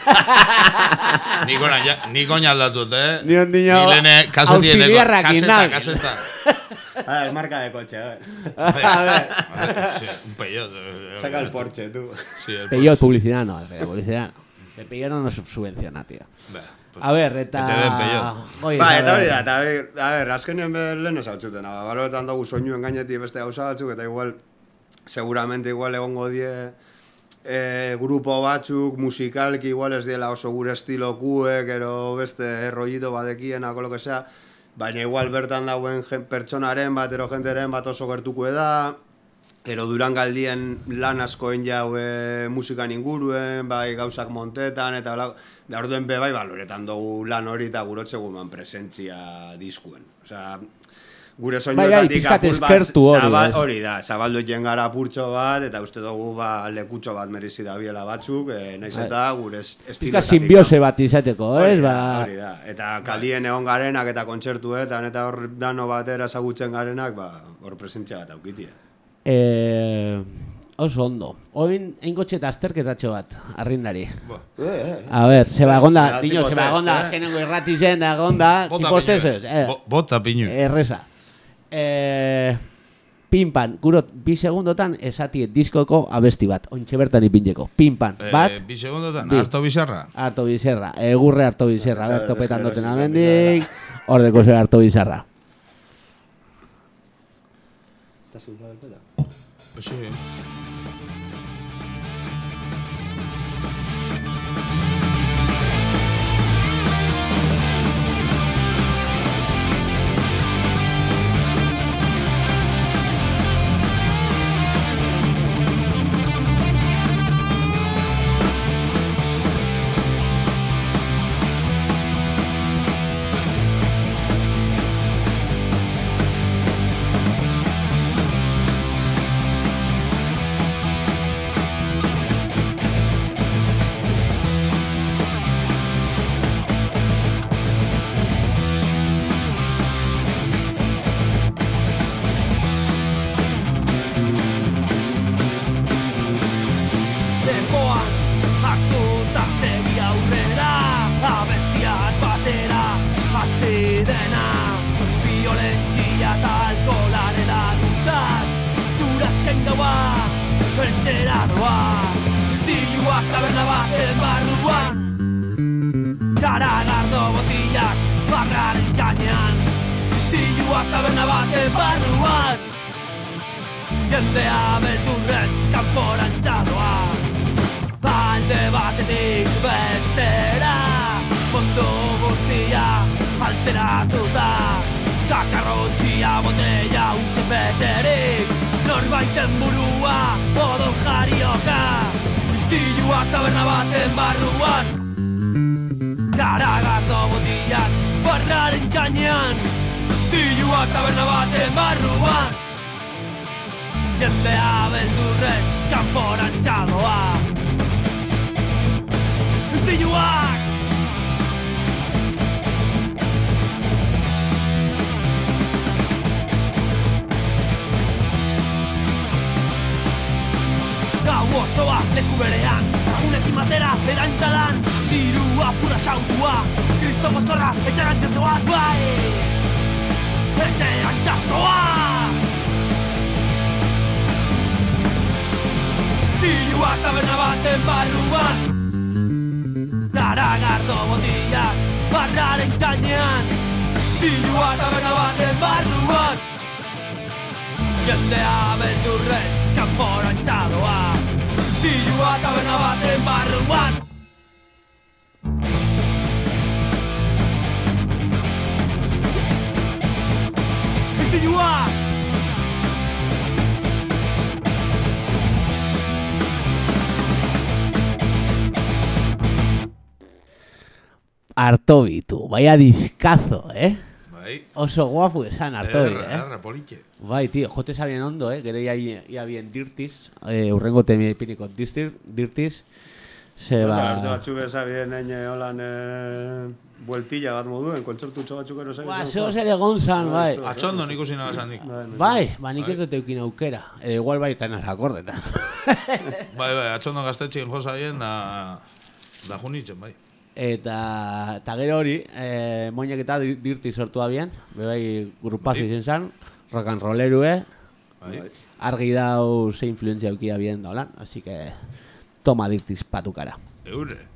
Ni ja- ni koina aldatut, eh? Ni ondino Ni lehene kasetien auxiliarrak kaseta, indak. kaseta. A ver, marca de coche, a ver. A ver. A ver, sí, un peyot. eh, Saca el eh, Porsche, tú. Sí, el Peyot, publicidad no, Alfredo, publicidad no. El Peyot no nos subvenciona, tío. Ba, pues, A ver, eta... que te den Peyot. Oye, Ba, a eta ver. hori da, eta a- ber, ba, azkenean be- lehen ez hau txuten, baloretan dugu soinuen gainetik beste gauza batzuk, eta igual, seguramente igual egongo die, e, grupo batzuk musikalki igual ez diela oso gure estilo kuek, ero beste rollito badekien, ako lo que sea, baina igual bertan dauen pertsonaren bat, ero jenteren bat oso gertuko da, ero durangaldien lan askoen jau e, musikan inguruen, bai gauzak montetan, eta hola, da orduen be bai baloretan dugu lan hori eta gurotze guman presentzia diskuen. Osea, gure Bai, bai, soinuetatik apur bat eskertu hori, zabal- ez? hori da, zabaldu egin gara apurtxo bat, eta uste dugu ba, lekutxo bat merezi da biela batzuk, e, naiz eta gure est- Pizka estiloetatik. simbiose bat izateko, ez? Ba, hori da. Eta kalien egon garenak eta kontzertuetan eta hor dano batera ezagutzen garenak, ba, hor presentzia bat aukitie. eh, oso ondo. Oin, eingotxe eta azterketatxo bat, arrindari. Ba. A ber, zeba egonda, Tipo dino, zeba eh? azkenengo irrati zen, da egonda, Bota tipo eh. eh, Bo- Bota piñu. erresa. Eh, pinpan, gurot, bi segundotan esati diskoko abesti bat, ointxe bertan ipintzeko. Pinpan, Eh, bat, bi segundotan, bi. harto bizarra. harto bizerra, egurre harto bizerra, Txar, berto petan deskerosi duten zen, amendik, ordeko zer harto bizarra. Pues sí. Alteratuta Zakarrotxia botella utxe beterik. Norbaiten burua odol jarioka. Istiluak taberna baten barruan. Garagardo botilak barraren gainean. Istiluak taberna baten barruan. Jendea beldurrez kanporantzadoa Istiluak Gau osoa leku berean. Lagunekin batera erantalan Dirua pura sautua Kristo mozkorra etxerantza zoaz bai. Etxerantza zoaz Istiluak taberna baten barruan. Garagardo botilak barraren gainean. Istiluak taberna baten barruan. Jendea beldurrez kanporantzadoa Istiluak taberna baten barruan Istiluak Artobitu, vaya discazo, eh? Bai. Oso guapo esan Artobi, Erra, eh? erra, politxe. Bai, tío, jote sabien ondo, eh? Gero ya, ya bien dirtiz, eh, urrengo temia ipiniko dirtiz, dirtiz, se Ba. Arte ba... batzuk ezabien eine holan e, bueltilla bat moduen, kontzertutxo batzuk ero zain. Ba, zeo zer egon zan, bai. Atxondo nik usin agazanik. Bai, ba, nik ez dut eukin aukera. E, igual bai eta naz akordetan. Bai, bai, atxondo gaztetxein josaien da... Da junitzen, bai. Eta, eta gero hori, e, moinak eta di- dirti sortu abian, bebai grupazo Bai. izen zan, rock and rollerue, Bai. argi dau ze influenzia eukia bien dolan, así que toma dirtiz patukara. Eure.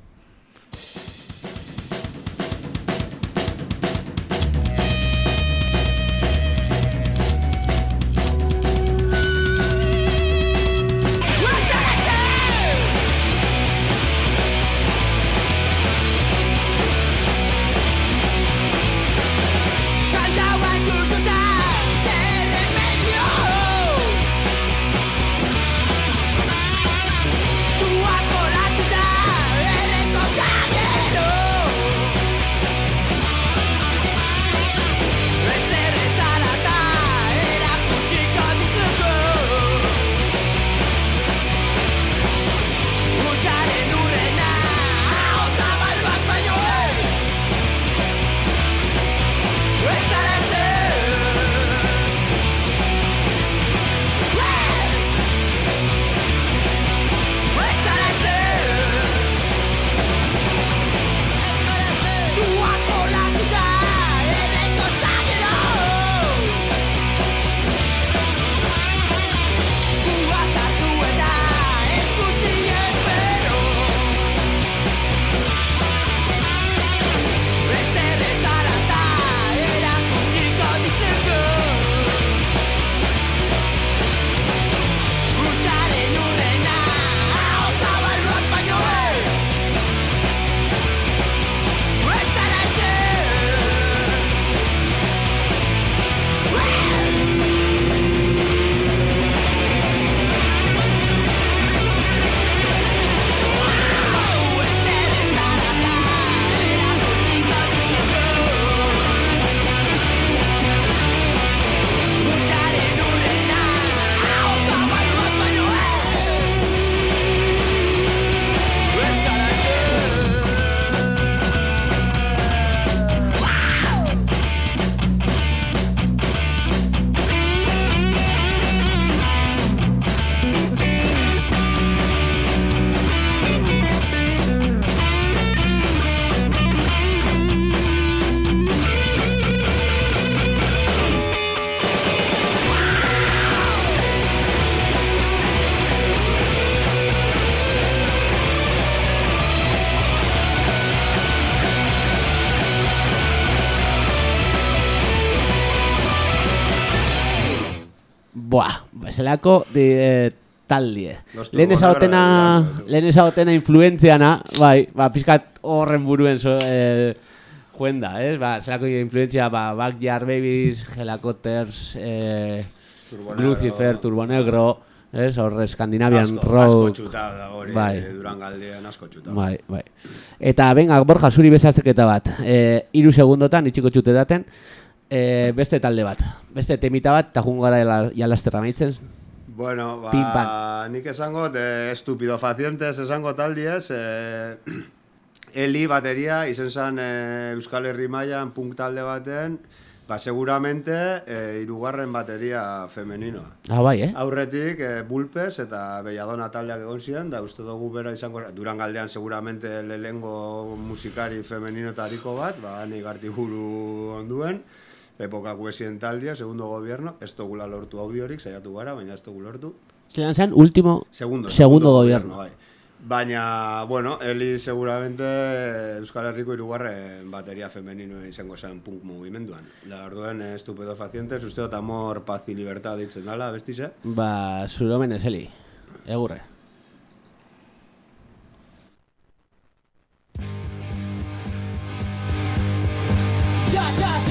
Buah, zelako di, e, taldie. Los Lehen ezagotena, lehen ezagotena influentziana, bai, ba, pizkat horren buruen so, e, juenda, ez? Ba, zelako influentzia, ba, Backyard Babies, Helicopters, e, Turbonegro. Lucifer, Turbonegro, ez? Horre Scandinavian asko, asko Rock. txutau da hori, Bai. Durangaldean asko txutau. Bai, bai. Eta, venga, Borja, zuri bezatzeketa bat. E, iru segundotan, itxiko txute daten, e, beste talde bat. Beste temita bat, eta jungo gara jala- jalasterra maitzen. Bueno, ba, Pim, nik esango, eh, estupido facientes esango taldiez, eh, Eli bateria, izen zen eh, Euskal Herri mailan punk talde baten, ba, seguramente eh, irugarren bateria femeninoa. Ah, bai, eh? Aurretik eh, Bulpes eta Belladona taldeak egon ziren, da uste dugu bera izango, Durangaldean seguramente lehengo musikari femeninotariko bat, ba, nik artiburu onduen, epoka kuesien taldia, segundo gobierno, ez dugula lortu audiorik, saiatu gara, baina ez dugu lortu. Zelan zen, último, Segundo, segundo gobierno. bai. Baina, bueno, Eli seguramente Euskal Herriko irugarren bateria femenino izango zen punk mugimenduan. Da, orduen, eh, estupedo facientes, uste dut amor, paz y libertad ditzen dala, bestize? Ba, zure omen eseli. Egurre. Ja,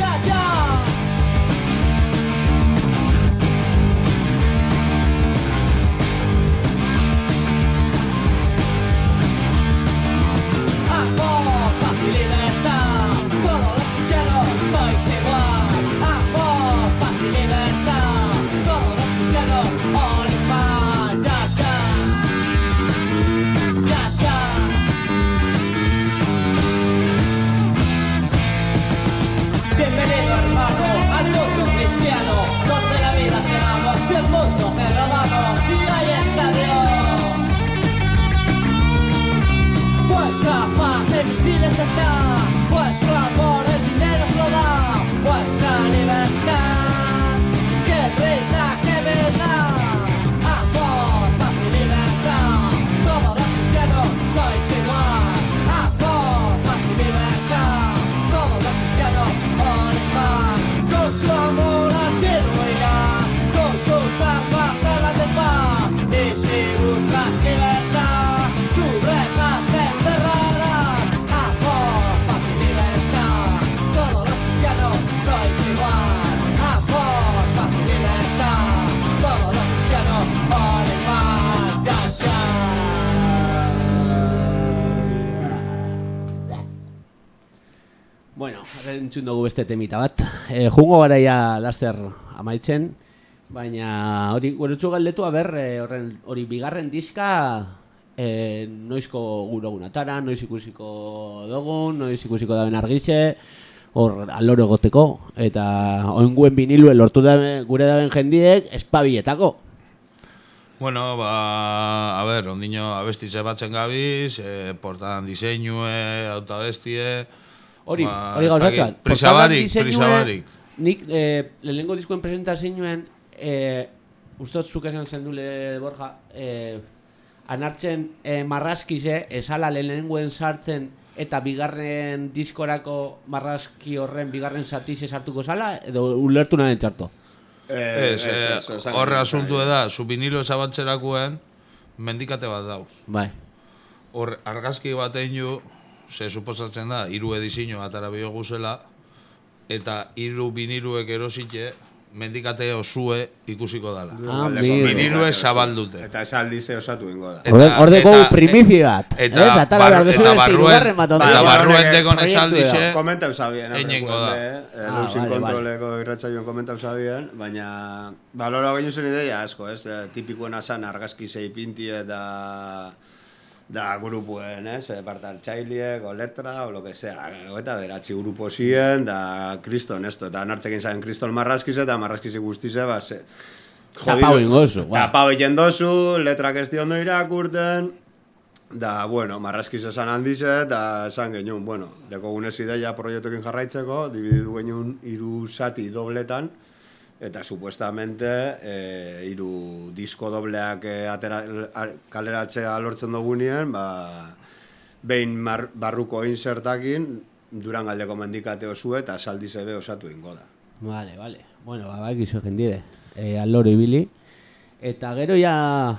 entzun dugu beste temita bat. E, jungo garaia laster amaitzen, baina hori gurutzu galdetu aber e, horren hori bigarren diska e, noizko gurogunatara, noiz ikusiko dugun, noiz ikusiko daben argixe, hor aloro egoteko, eta oinguen binilue lortu dabe, gure daben jendiek espabietako. Bueno, ba, a ber, ondino abestitze batzen gabiz, eh, portan diseinue, autoabestie... Hori, ba, hori bat. Prisabarik, prisabarik. Nik eh, lehenengo diskuen presentazioen, eh, ustot zuk esan zendule Borja, eh, anartzen eh, marraskize, esala lehenengoen sartzen eta bigarren diskorako marraski horren bigarren satize sartuko zala, edo ulertu nahi txarto. Eh, Ez, eh, horre asuntu da, zu vinilo esabatzerakoen, mendikate bat dau. Bai. Hor, argazki bat egin ze suposatzen da, hiru edizio atara biogu zela, eta hiru biniluek erosite, mendikate osue ikusiko dala. Ah. Biniluek zabaldute. Eta esaldize osatu ingo da. Eta- Orde, ordeko eta- primizia bat. eta behar duzu eta barruen- eta barruen dekon proiektu esaldixe, da. Komentau zabien, Eñengo da. eh, Ah, Luzin vale, kontroleko irratsaioan komentau zabien, baina balora gehiago zen ideia asko, ez? Eh, Tipikoena zan argazki zei pinti eta da grupuen, ez? Eh, Parte hartzaileek, o letra, o lo que sea. Eta beratzi grupo zien, da kriston, esto. Eta nartzekin zain kriston marraskize, eta marraskize guztize, ba, ze... Tapau ingozu. Tapau egiten dozu, letrak ez di ondo irakurten, Da, bueno, marraskiz esan handize, eta esan genuen, bueno, deko gunez ideia proiektuekin jarraitzeko, divididu genuen hiru sati dobletan, eta supuestamente e, hiru disko dobleak e, atera, kaleratzea lortzen dugunien, ba, behin mar, barruko insertakin, durangaldeko mendikate osue eta saldi zebe osatu ingo da. Vale, vale. Bueno, ba, bak izo jendire. E, aloro ibili. Eta gero ja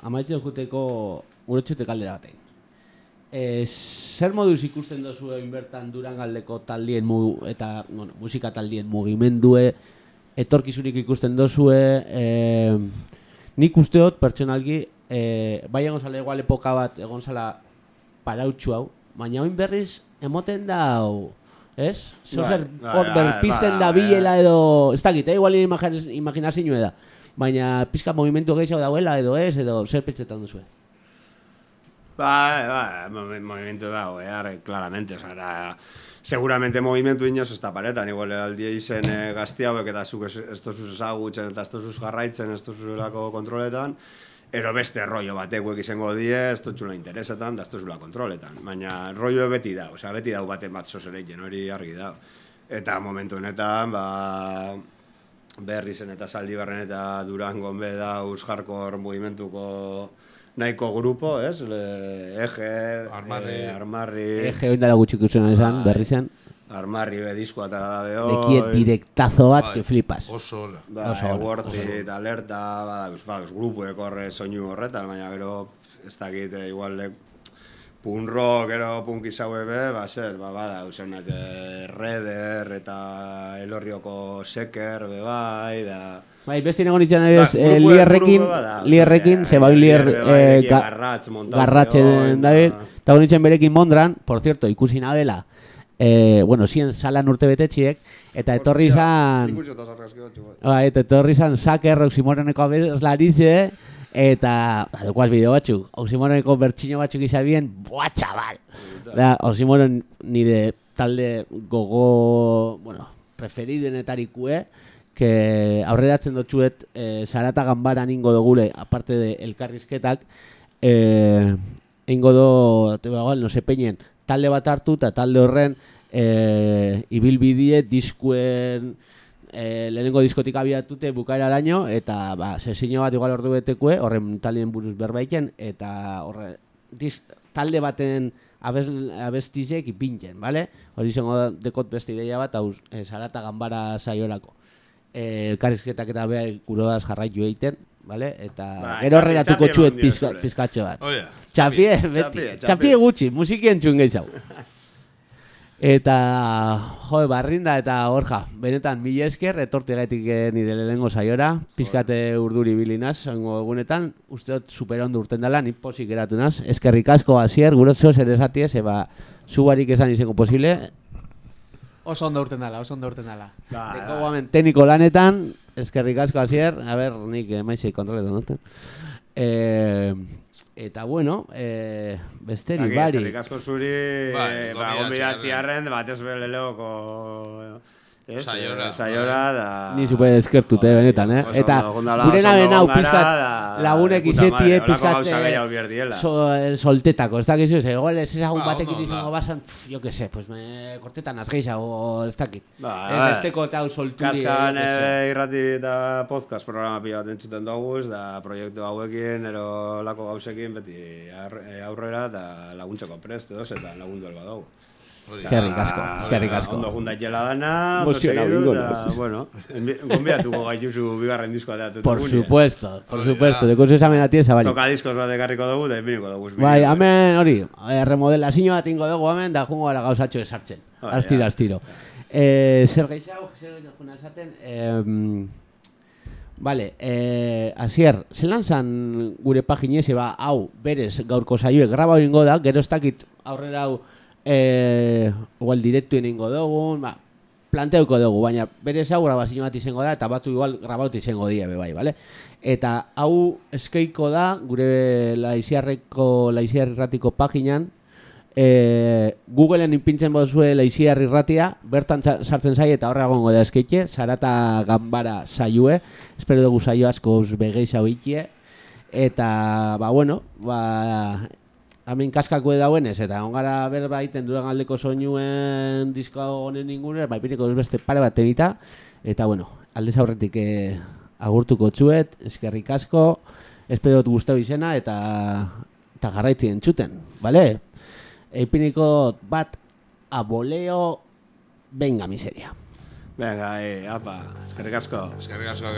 amaitzen juteko urotxute kaldera batein. E, zer moduz ikusten dozu inbertan Durangaldeko taldien mu, eta bueno, musika taldien mugimendue etorkizunik ikusten dozue e, nik usteot pertsonalki e, bai egon zala igual epoka bat egon zala parautxu hau baina oin berriz emoten da hau ez? Zer Bai, zer bai, hor bai, berpisten da bilela edo ez dakit, eh? igual imaginazio da baina pizka movimentu gehiago dauela edo ez edo zer pentsetan duzue Ba, ba, movi- movimiento dago, eh, claramente, oza, da, seguramente movimentu inoz ez da paretan, igual aldia izen eh, gazti hauek eta zuk ez, tozuz ezagutzen eta ez tozuz jarraitzen, ez tozuzulako kontroletan, ero beste rollo batekuek izango die, ez totxula interesetan, da ez tozula kontroletan, baina rollo beti da, osea, beti dau baten bat zozereiten, hori argi da. Eta momentu honetan, ba, berrizen eta zaldibarren eta durangon be da hardcore movimentuko nahiko grupo, ez? Le, eje, Armarri. eh, armarri, Ege oin dara gutxik ikusten izan, Bai. berri zen armarri be disko atara da beho. Nekie direktazo bat Bai, que flipas Oso ona. Ba, oso ona, Worthit, alerta, badauz, badauz, grupuek horre soinu horretan, baina gero, ez dakit, eh, igual, le, punk rock, gero punk izaue be, ba, zer, ba, badauz, enak, eh, Redder eta Elorrioko Seker, be, bai, da... Bai, beste nago nintzen adibidez, Da, eh, lierrekin, bada, lierrekin, eh, ze bai lier, eh, garratz den dabil, da. eta nintzen berekin mondran, por cierto, ikusi nabela, eh, bueno, zien salan urte betetxiek, eta etorri izan, Ikusi eta sarraski batzu, bai. eta etorri izan saker oximoroneko abeslarize, eta, ba, dukoaz bideo batzuk, oximoroneko bertxino batzuk izabien, buah, txabal! Da, oximoron nire talde gogo, bueno, preferidenetarikue, que aurreratzen dotxuet eh, Sarata Ganbaran ingo dogule, aparte de elkarrizketak, eh, ingo do, igual, no se peñen, talde bat hartu eta talde horren eh, ibilbidie diskuen eh, lehenengo diskotik abiatute bukaera araño, eta ba, sesio bat igual ordu betekue, horren taldeen buruz berbaiken, eta horre, dis, talde baten abez, abestizek ipintzen, bale? Hori izango da dekot beste ideia bat, hau e, Sarata Ganbara saiorako. E, elkarrizketak eta behar kurodaz jarraitu egiten, bale? Eta Ba, gero horregatuko txuet pizkatxo bat. Txapie, beti. Txapie, txapie. Txapie gutxi, musikien txun gehiago. Eta, jo, barrinda eta horja, benetan mila esker, etorte gaitik eh, nire lehenengo saiora, pizkate urduri bilinaz, zango egunetan, uste dut super ondo urten dela, ni posik geratu naz, eskerrik asko hasier, gurotzo zer esatie, zeba, zubarik esan izango posible, Oso ondo urten dala, oso ondo urten dala. Ba, Deko guamen tekniko lanetan, eskerrik asko hasier, a ber, nik eh, maizei kontroletan duten. Eh, eta bueno, eh, besteri, Baki, bari. eskerrik asko zuri, Bai, ba, gonbidatzi arren. batez bere leoko, ez, Saiora, eh, saiora, da... Ni super eskertute, Joder, benetan, eh? oso Eta gure oso nabe ondo nau gongara, pizkat da- lagunek madre, holako pizkat so, eh, soltetako, ez dakizu, ze igual ez ezagun Ba, batekin izango da. basan, jo que se, pues me kortetan azgeixa, o ez dakit. Ba, ez ba. esteko eta hau solturi. Kaskan eh, irrati eta podcast programa pila bat entzuten dugu, da proiektu hauekin, ero lako gauzekin beti eh, aurrera eta laguntzeko prest edo eta lagundu alba dugu. Eskerrik asko, Ah, eskerrik da. asko. Ondo jundaitela dana, ondo segidu, bueno, gonbidatuko gaituzu bigarren diskoa teatu. Por supuesto, por da. supuesto, deko zuzamen ati ezabari. Toka diskos bat ekarriko dugu, da ipiniko dugu. Bai, hemen hori, eh, remodelazio bat ingo dugu hemen, da jungo gara gauzatxo esartzen. Hori Astiro, da. astiro. Eh, zer gehiago, zer gehiago juna esaten, eh, Vale, eh, Asier, zelan zan gure paginez, eba, hau, berez, gaurko saioek graba ingo da, gero ez dakit aurrera hau, eh, igual direktuen ingo dugu, ba, planteuko dugu, baina berez hau grabazio bat izango da, eta batzu igual grabautu izango dira, be bai, bale? Eta hau eskeiko da, gure laiziarreko, laiziar irratiko paginan, e, Googleen inpintzen bozue laiziar irratia, bertan sa- sartzen zai eta horre egongo da eskeitxe, sarata ganbara saiue, espero dugu saio asko begeiza hoitie, eta, ba, bueno, ba, Hemen kaskako dauenez, eta ongara berbaiten duran aldeko soinuen disko honen ingune, ba, ipiniko beste pare bat edita, eta bueno, aldez aurretik eh, agurtuko txuet, eskerrik asko, espero dut guztau izena, eta, eta jarraitzi entzuten, bale? Ipiniko bat aboleo, venga miseria. Venga, eh, apa, eskerrik asko. Eskerrik asko